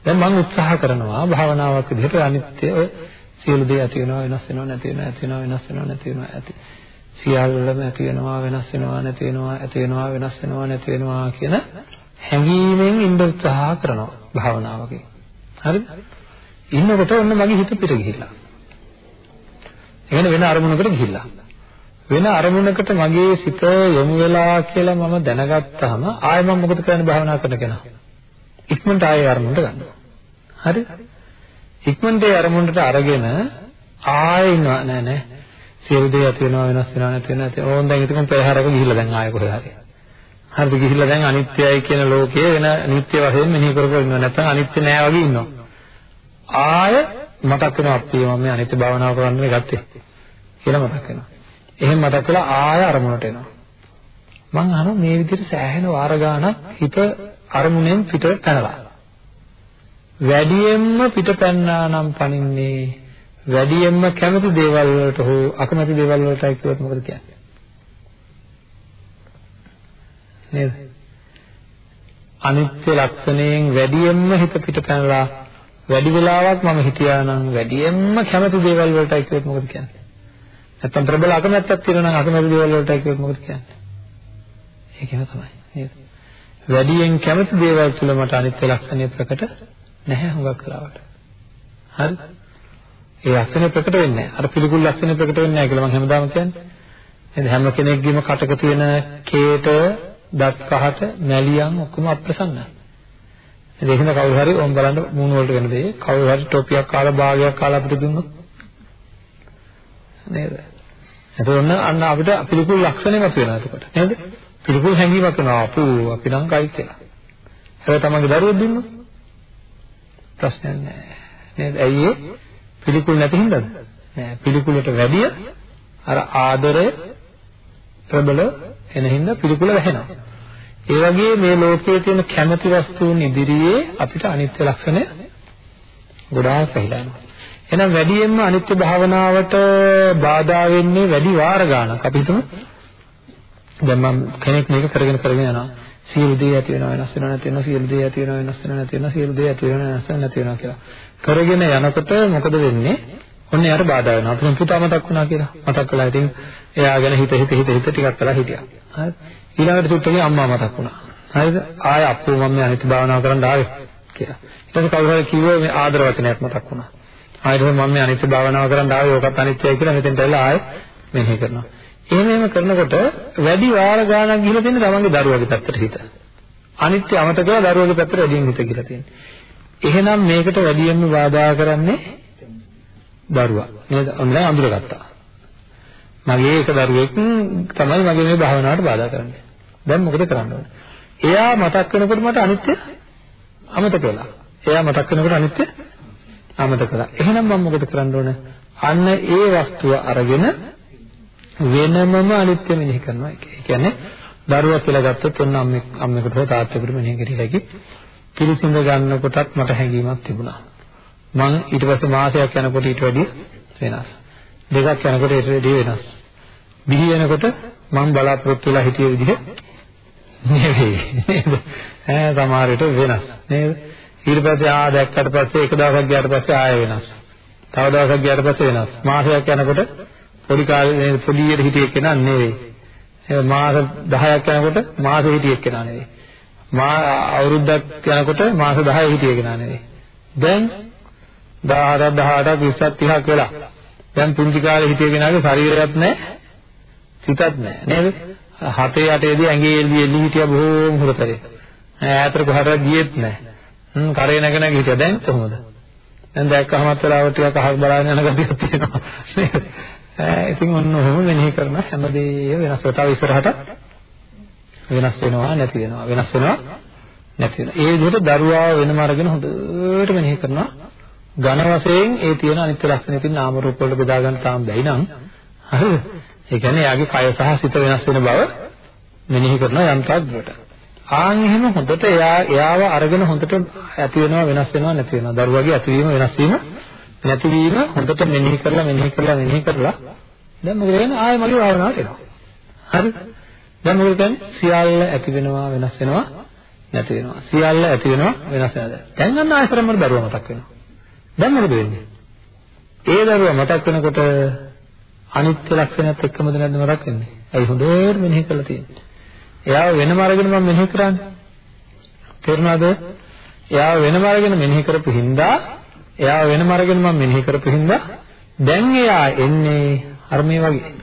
දැන් මම උත්සාහ කරනවා භාවනාවක් විදිහට අනිත්‍ය සියලු දේ ඇති වෙනවා වෙනස් වෙනවා නැති වෙනවා ඇති වෙනවා වෙනස් වෙනවා නැති වෙනවා ඇති. සියල්ලම ඇති වෙනවා වෙනස් වෙනවා නැති වෙනවා ඇති වෙනවා වෙනස් වෙනවා නැති වෙනවා කියන හැඟීමෙන් ඉන්න උත්සාහ කරනවා භාවනාවකින්. හරිද? ඉන්නකොට ඔන්න මගේ හිත පිට ගිහිල්ලා. එහෙනම් වෙන අරමුණකට ගිහිල්ලා. වෙන අරමුණකට මගේ සිත යොමු වෙලා කියලා මම දැනගත්තාම ආයෙ මම මොකද කරන්නේ භාවනා කරන කෙනා? ඉක්මනට ආයෙ අරමුණට ගන්නවා. හරි? ඉක්මනට ඒ අරමුණට අරගෙන ආයෙ නෑ නෑ සියලු දේ ඇති වෙනවා වෙනස් වෙනවා නැති වෙනවා නැති ඕන් දැන් ඉතින් පෙරහැරක ගිහිල්ලා දැන් ආයෙ කොහෙද හරි. හරිද ගිහිල්ලා දැන් අනිත්‍යයි කියන ලෝකයේ වෙන නිට්ටය වශයෙන් මෙනෙහි කර කර ඉන්නවා නැත්නම් අනිත්‍ය නෑ වගේ ඉන්නවා. ආය මතක් වෙනවා අපි මම මේ අනිත්‍ය භාවනාව කරන්න ගත්තේ කියලා මතක් වෙනවා. එහෙම මතක් වෙලා ආය අරමුණට එනවා. මං අහනවා මේ විදිහට සෑහෙන වාර ගාණක් හිත අරමුණෙන් පිට පැනලා. වැඩියෙන්ම පිට පැන්නා නම් පනින්නේ වැඩියෙන්ම කැමති දේවල් වලට හෝ අකමැති දේවල් වලටයි කිව්වොත් මොකද කියන්නේ? නේද? අනිත්‍ය ලක්ෂණයෙන් වැඩියෙන්ම හිත පිට පැනලා වැඩි වෙලාවක් මම හිටියා නම් වැඩියෙන්ම කැමති දේවල් වලටයි කිව්වොත් මොකද කියන්නේ? නැත්තම් ප්‍රබල අකමැත්තක් තියෙනවා නම් අකමැති දේවල් වලටයි කිව්වොත් මොකද කියන්නේ? ඒකම තමයි නේද? වැඩියෙන් කැමති දේවල් තුල මට අනිත්‍ය ලක්ෂණය ප්‍රකට නැහැ හුඟක් වෙලාවට. හරි? ඒ ලක්ෂණය ප්‍රකට වෙන්නේ නැහැ. අර පිළිකුල් ලක්ෂණය ප්‍රකට වෙන්නේ නැහැ කියලා මම හැමදාම කියන්නේ. නේද? හැම කෙනෙක්ගේම කටක තියෙන කේත, දත් කහට, මැලියන් ඔක්කොම අප්‍රසන්නයි. ඒක නිසා කවුරු හරි ඕම් බලන්න මූණ වලට වෙන දේ කවුරු හරි ටොපියක් කාලා භාගයක් කාලා අපිට දුන්නොත් නේද? එතකොට අන්න අපිට පිළිකුල් ලක්ෂණේ මත වෙනවා එතකොට නේද? පිළිකුල් හැඟීමක් වෙනවා අපු අපි නම් කයි කියලා. හැබැයි තමන්ගේ දරුවෝ දුන්නොත් ප්‍රශ්නයක් නැහැ. නේද? ඇයි ඒ පිළිකුල් නැති හින්දාද? නෑ පිළිකුලට වැඩිය අර ආදරය ප්‍රබල එන හින්දා පිළිකුල වැහෙනවා. ඒ වගේ මේ ලෝකයේ තියෙන කැමැති වස්තුන් ඉදිරියේ අපිට අනිත්‍ය ලක්ෂණය ගොඩාක් පැහිලා යනවා. එහෙනම් වැඩියෙන්ම අනිත්‍ය භාවනාවට බාධා වෙන්නේ වැඩි වාර ගාණක්. අපි හිතමු දැන් මම කෙනෙක් මේක කරගෙන කරගෙන යනවා. සියලු දේ ඇති වෙනවා වෙනස් වෙනවා නැති වෙනවා සියලු දේ ඇති වෙනවා වෙනස් වෙනවා නැති වෙනවා සියලු දේ ඇති වෙනවා වෙනස් වෙනවා නැති වෙනවා කියලා. කරගෙන යනකොට මොකද වෙන්නේ? ඔන්න යාට බාධා වෙනවා. අපිට පුතා මතක් වුණා කියලා. මතක් කළා ඉතින් එයා ගැන හිත හිත හිත හිත ටිකක් වෙලා හිටියා. හරි. ඊළඟට සුට්ටගේ අම්මා මතක් වුණා. හරිද? ආය අප්පු මම මේ අනිත් භාවනාව කරන්න ආවේ කියලා. ඊට පස්සේ කවුරු හරි කිව්වොත් මේ ආදර වචනයක් මතක් වුණා. ආයෙත් මම මේ අනිත් භාවනාව කරන්න ආවේ ඕකත් අනිත්‍යයි කියලා මෙතෙන්ට ඇවිල්ලා ආයෙ මෙනෙහි කරනවා. එහෙම එහෙම කරනකොට වැඩි වාර ගාණක් ගිහලා තියෙන තමන්ගේ දරුවගේ පැත්තට හිත. අනිත්‍ය අමතක කරලා දරුවගේ පැත්තට වැඩියෙන් හිත කියලා තියෙනවා. එහෙනම් මේකට වැඩියෙන්ම බාධා කරන්නේ දරුවා. නේද? ඔන්න දැන් අඳුරගත්තා. මගේ එක දරුවෙක් තමයි මගේ මේ භාවනාවට බාධා කරන්නේ. දැන් මොකද කරන්න ඕනේ? එයා මතක් වෙනකොට මට අනිත්‍ය අමතක වෙලා. එයා මතක් වෙනකොට අනිත්‍ය අමතක කරා. එහෙනම් මම මොකද කරන්න ඕන? අන්න ඒ වස්තුව අරගෙන වෙනමම අනිත්‍ය මෙනෙහි කරනවා. ඒ කියන්නේ දරුවා කියලා ගත්තොත් ඔන්න අම්මෙක් අම්මෙකුට හෝ තාත්තෙකුට මෙනෙහි කරලා පිළිසිඳ ගන්නකොටත් මට හැඟීමක් තිබුණා. මං ඊට පස්සේ මාසයක් යනකොට ඊට වැඩිය වෙනස්. දෙකක් යනකොට ඊට වැඩිය වෙනස්. බිහි වෙනකොට මං බලාපොරොත්තු වෙලා හිටිය විදිහ නෙවෙයි නේද? ඈ සමහර විට වෙනස් නේද? ඊට පස්සේ ආ දැක්කට පස්සේ එක දවසක් ගියාට පස්සේ ආයෙ වෙනස්. තව දවසක් ගියාට පස්සේ වෙනස්. මාසයක් යනකොට පොඩි කාලේ මේ පොඩියට හිටිය කෙනා නෙවෙයි. ඒ මාස 10ක් යනකොට මාසෙ හිටිය කෙනා නෙවෙයි. මා අවුරුද්දක් යනකොට මාස 10 හිටිය කෙනා නෙවෙයි. දැන් 18ක් 18ක් 20ක් 30ක් වෙලා. දැන් පුංචි කාලේ හිටිය කෙනාගේ ශරීරයක් නැහැ. සිතක් නැහැ නේද? 7 8 දී ඇඟේ එල්ලි එල්ලි හිටියා බොහෝම හොරතරේ. ඈතට කොහටවත් ගියෙත් නැහැ. හ්ම් කරේ නැග නැග හිටියා. දැන් කොහොමද? දැන් දැක්කහමත් වෙලාවට ටිකක් අහක් බලාගෙන යන ගතියක් තියෙනවා. නේද? ඉතින් ඔන්න ඔහොම මෙනෙහි කරන හැමදේම වෙනස් වෙනවා. තව ඉස්සරහට වෙනස් වෙනවා නැති වෙනවා. වෙනස් වෙනවා නැති වෙනවා. ඒ විදිහට දරුවා වෙනම අරගෙන හොඳට මෙනෙහි කරනවා. ඝන වශයෙන් ඒ තියෙන අනිත්‍ය ලක්ෂණ තියෙන නාම රූප වලට බෙදා ගන්න තාම බැයි නම් හරිද? ඒ කියන්නේ යාගේ කය සහ සිත වෙනස් වෙන බව මෙනෙහි කරන යම් තාක් දුරට. ආන් එහෙම හොඳට එයා එයාව අරගෙන හොඳට ඇති වෙනවා වෙනස් වෙනවා නැති වෙනවා. දරුවගේ ඇතිවීම වෙනස් වීම නැතිවීම හොඳට මෙනෙහි කරලා මෙනෙහි කරලා මෙනෙහි කරලා දැන් මොකද වෙන්නේ? ආයෙ මගේ භාවනාවට එනවා. හරිද? දැන් මොකද කියන්නේ? සියල්ල ඇති වෙනවා වෙනස් වෙනවා නැති වෙනවා. සියල්ල ඇති වෙනවා වෙනස් වෙනවා. දැන් අන්න ආයෙසරම දරුවා මතක් වෙනවා. දැන් මොකද වෙන්නේ? ඒ දරුවා මතක් වෙනකොට අනිත්‍ය ලක්ෂණයත් එක්කමද නැද්ද මතක් වෙන්නේ? ඇයි හොඳට මෙනෙහි කරලා තියෙන්නේ. එයාව වෙනම අරගෙන මම මෙනෙහි කරන්නේ. තේරුණාද? එයාව වෙනම අරගෙන මෙනෙහි කරපු හින්දා එයාව වෙනම අරගෙන මම මෙනෙහි කරපු හින්දා දැන් එයා එන්නේ අර මේ වගේ.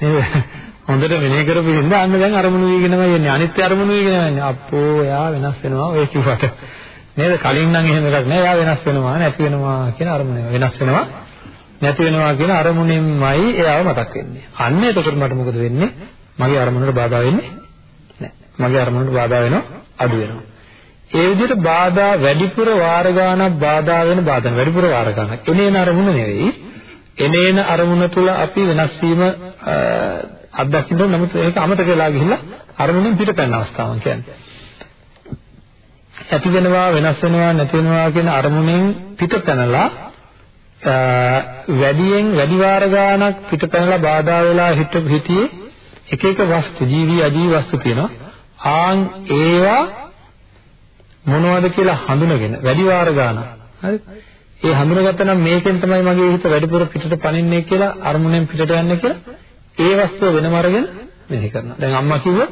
නේද? හොඳට මෙනෙහි කරපු හින්දා අන්න දැන් අරමුණු වීගෙනමයි එන්නේ. අනිත්‍ය අරමුණු වීගෙන යන්නේ. අප්පෝ එයා වෙනස් වෙනවා ඔය කිව්වට. නේද? කලින් නම් එහෙම එකක් නෑ. එයා වෙනස් වෙනවා නැති වෙනවා කියන අරමුණ වෙනස් වෙනවා. නැති වෙනවා කියන අරමුණෙන්මයි එයාව මතක් වෙන්නේ. අන්න එතකොට මට මොකද වෙන්නේ? මගේ අරමුණට බාධා වෙන්නේ නැහැ. මගේ අරමුණට බාධා වෙනවා අඩු වෙනවා. ඒ විදිහට බාධා වැඩිපුර වාර ගානක් බාධා වෙන බාධා වැඩිපුර වාර ගානක්. එනේන අරමුණ නෙවෙයි. එනේන අරමුණ තුල අපි වෙනස් වීම අත්දකින්න නමුත් ඒක අමතක වෙලා ගිහිල්ලා අරමුණෙන් පිටපැන්න අවස්ථාවක් කියන්නේ. ඇති වෙනවා වෙනස් වෙනවා නැති වෙනවා කියන අරමුණෙන් පිටපැනලා වැඩියෙන් වැඩි වාර ගාණක් පිටපැනලා බාධා වෙලා හිටපු හිටියේ එක එක වස්තු ජීවි අජීවි වස්තු තියෙනවා. ආන් ඒවා මොනවද කියලා හඳුනගෙන වැඩි වාර ගාණක්. හරි? ඒ හඳුනගත්තා නම් මේකෙන් තමයි මගේ හිත වැඩිපුර පිටට පනින්නේ කියලා අරමුණෙන් පිටට යන්නේ කියලා ඒ වස්තුව වෙනම අරගෙන මෙහෙ කරනවා. දැන් අම්මා කිව්වොත්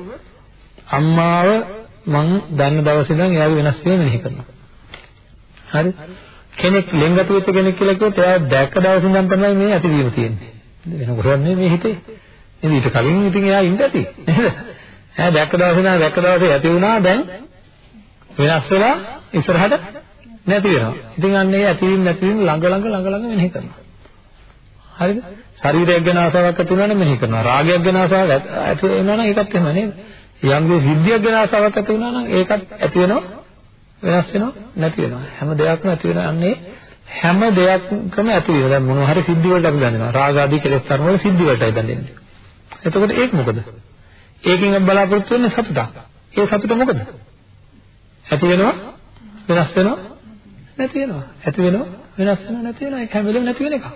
අම්මාව මං දන්න දවසේ ඉඳන් එයාගේ වෙනස් වීම මෙහෙ කරනවා හරි කෙනෙක් ලෙන්ගතු වෙච්ච කෙනෙක් කියලා කිව්වොත් එයා දැක්ක දවසින් ඉඳන් තමයි මේ ඇතිවීම තියෙන්නේ. වෙන කොහෙවත් නෙමෙයි හිතේ. නේද? ඊට කලින් ඉතින් එයා ඉඳ ඇති. නේද? ඈ දැක්ක දවසේ ඉඳන් දැක්ක දවසේ ඇති වුණා දැන් වෙනස් වෙලා ඉස්සරහට නැති වෙනවා. ඉතින් අන්න ඒ ඇතිවීම නැතිවීම ළඟ ළඟ ළඟ ළඟ මෙනෙහි කරනවා. හරිද? ශරීරයක් ගැන ආසාවක් ඇති වුණා නම් මෙනෙහි කරනවා. රාගයක් ගැන ආසාවක් ඇති වෙනවා නම් ඒකත් එහෙම නේද? යම්ගේ සිද්ධියක් ගැන ආසාවක් ඇති වුණා නම් ඒකත් ඇති වෙනවා වෙනස් වෙනවා නැති වෙනවා. හැම දෙයක්ම ඇති වෙනන්නේ හැම දෙයක්ම ඇති වෙනවා. දැන් මොනවා හරි සිද්ධි වලට අපි දන්නවා. රාග ආදී කෙලෙස් ධර්ම වල සිද්ධි වලටයි දන්නේ එතකොට ඒක මොකද? ඒකෙන් අපි බලාපොරොත්තු වෙන්නේ සතුටක්. ඒ සතුට මොකද? ඇති වෙනවා? වෙනස් වෙනවා? නැති වෙනවා. ඇති වෙනවා? වෙනස් වෙනවා? නැති වෙනවා? ඒක හැම වෙලෙම නැති වෙන එකක්.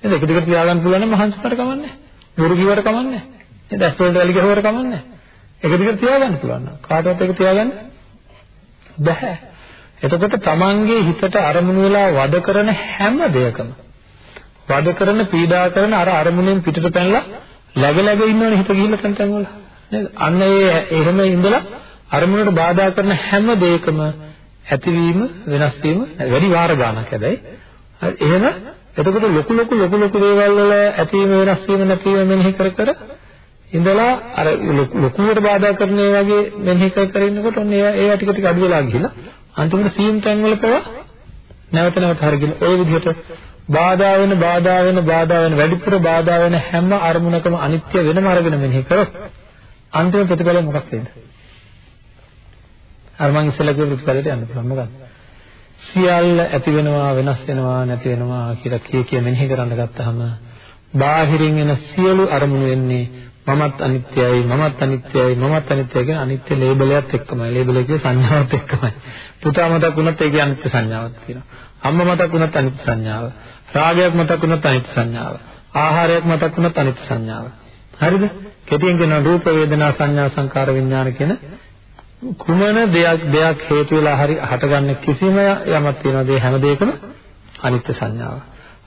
නේද? එක දිගට තියාගන්න පුළුවන් නම් මහන්සියට කමන්නේ. බොරු කිව්වට කමන්නේ. නේද? ඇස් වලට වැලි ගහුවට කමන්නේ. එක දිගට තියාගන්න පුළුවන් නම්. කාටවත් ඒක තියාගන්න බෑ. එතකොට තමන්ගේ හිතට අරමුණු වෙලා වද කරන හැම දෙයකම වද කරන පීඩා කරන අර අරමුණෙන් පිටට පැනලා läග läග ඉන්නවනේ හිත ගිහිල්ලා තැන් තැන් වල. නේද? අන්න ඒ එහෙම ඉඳලා අරමුණට බාධා කරන හැම දෙයකම ඇතිවීම වෙනස් වීම වැඩි වාර ගානක් හැබැයි. එහෙම. එතකොට ලොකු ලොකු ලොකු ලොකු දේවල් වල ඇතිවීම වෙනස් වීම නැතිවීම මෙනෙහි කර කර ඉඳලා අර ලොකුවට බාධා කරන ඒ වගේ මෙනෙහි කර කර ඉන්නකොට ඔන්න ඒවා ඒවා ටික ටික අඩු වෙලා ගිහිල්ලා අන්තිමට සීම් තැන් වල පව නැවත නැවත හරියට ওই විදිහට බාධා වෙන බාධා වෙන බාධා වෙන වැඩිපුර බාධා වෙන හැම අරමුණකම අනිත්‍ය වෙනම අරගෙන මෙනෙහි කරොත් අන්තිම ප්‍රතිඵලය මොකක්ද වෙන්නේ? අර මං ඉස්සෙල්ලා කියපු ප්‍රතිපලයට යන්න පුළුවන් මොකක්ද? සියල්ල ඇති වෙනවා වෙනස් වෙනවා නැති වෙනවා කියලා කිය කිය මෙනෙහි කරන්න ගත්තාම බාහිරින් එන සියලු අරමුණු වෙන්නේ මමත් අනිත්‍යයි මමත් අනිත්‍යයි මමත් අනිත්‍යයි කියන අනිත්‍ය ලේබලයක් එක්කමයි. ලේබල් එකේ සංඥාවත් එක්කමයි. පුතා මතක් වුණත් ඒකේ අනිත්‍ය සංඥාවක් තියෙනවා. අම්මා මතක් වුණත් අනිත්‍ය සංඥාව. රාගයක් මතක් වුණත් අනිත්‍ය සංඥාව. ආහාරයක් මතක් වුණත් අනිත්‍ය සංඥාව. හරිද? කෙටියෙන් කියන රූප වේදනා සංඥා සංකාර විඥාන කියන කුමන දෙයක් දෙයක් හේතු වෙලා හරි හටගන්න කිසිම යමක් තියනද ඒ හැම දෙයකම අනිත්‍ය සංඥාව.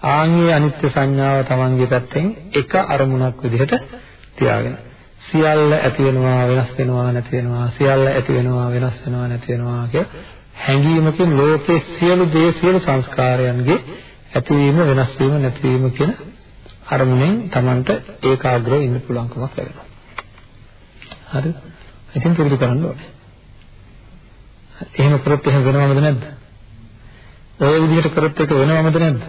ආන්ගේ අනිත්‍ය සංඥාව තමන්ගේ පැත්තෙන් එක අරමුණක් විදිහට තියාගෙන සියල්ල ඇති වෙනවා වෙනස් වෙනවා නැති වෙනවා සියල්ල ඇති වෙනවා වෙනස් වෙනවා නැති වෙනවා කිය හැඟීමකින් ලෝකයේ සියලු දේ සියලු සංස්කාරයන්ගේ ඇතිවීම වෙනස් වීම නැතිවීම කියන අරමුණෙන් Tamanට ඒකාග්‍රව ඉන්න පුළුවන්කමක් ලැබෙනවා. හරිද? ඉතින් පුරුදු කරන්න ඕනේ. එහෙම කරොත් එහෙම වෙනවමද නැද්ද? ඔය විදිහට කරොත් ඒක වෙනවමද නැද්ද?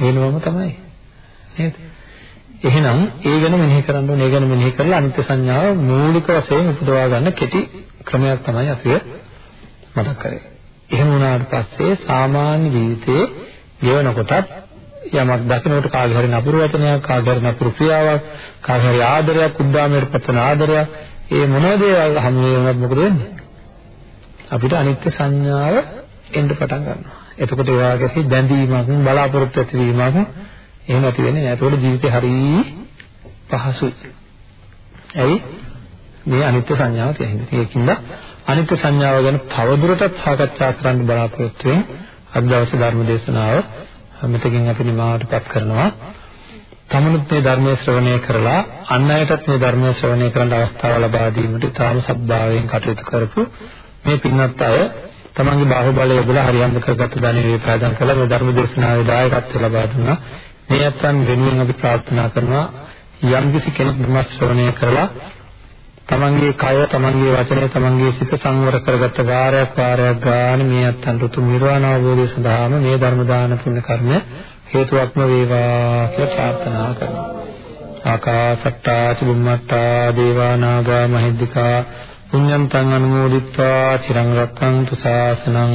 වෙනවම තමයි. නේද? එහෙනම් ඒ ගැන මෙනෙහි කරන්න ඕනේ. ඒ ගැන මෙනෙහි කරලා අනිත්‍ය සංඥාව මූලික වශයෙන් උපදවා ගන්න කෙටි ක්‍රමයක් තමයි අපි මතක් කරේ. එහෙම වුණාට පස්සේ සාමාන්‍ය ජීවිතයේ ගෙවනකොටත් යමක් දකිනකොට කාගේ හරි නපුරු වචනයක්, කාගේ හරි නපුරු ක්‍රියාවක්, කාගේ හරි ආදරයක්, උද්දාමයට පතන ආදරයක්, ඒ මොනවද ඒවා හැම වෙලේම මොකද වෙන්නේ? අපිට අනිත්‍ය සංඥාව එන්න පටන් ගන්නවා. එතකොට ඒ වාගේ බැඳීමක්, බලාපොරොත්තු ඇතිවීමක් එහෙම ඇති වෙන්නේ නැහැ. ඒතකොට ජීවිතේ හරිය පහසුයි. ඇයි? මේ අනිත්‍ය සංඥාව තියෙන. ඒකින්ද අනිත්‍ය සංඥාව ගැන තවදුරටත් සාකච්ඡා කරන්න බලාපොරොත්තු වෙන අද දවසේ ධර්ම දේශනාව මෙතකින් අපි නිමාවටපත් කරනවා. තමනුත් මේ ධර්මයේ ශ්‍රවණය කරලා අන් අයටත් මේ ධර්මයේ ශ්‍රවණය කරන්න අවස්ථාව ලබා දීමට තාම සබ්බාවයෙන් කටයුතු කරපු මේ පින්වත් අය තමන්ගේ බාහුවලය යොදලා හරියම්ද කරගත්ත ධනෙ වේපාදම් කළා මේ ධර්ම දේශනාවේ දායකත්වය ලබා දුන්නා. මේ අත්යන් වෙනුවෙන් අපි ප්‍රාර්ථනා කරනවා යම් කිසි කෙනෙක් ධර්ම ශ්‍රවණය කරලා තමන්ගේ කය තමන්ගේ වචනය තමන්ගේ සිත සංවර කරගත්ත වාරයක් වාරයක් ගන්න මේ අත්යන් ඍතු නිර්වාණ අවබෝධය සඳහාම මේ ධර්ම දාන පුණ්‍ය කර්මය හේතුවක්ම වේවා කියලා ප්‍රාර්ථනා කරනවා. ආකාසට්ටා චුම්මට්ටා දේවා නාග මහිද්దికා පුඤ්ඤන්තං අනුමෝදිත්වා චිරං රක්ඛන්තු ශාසනං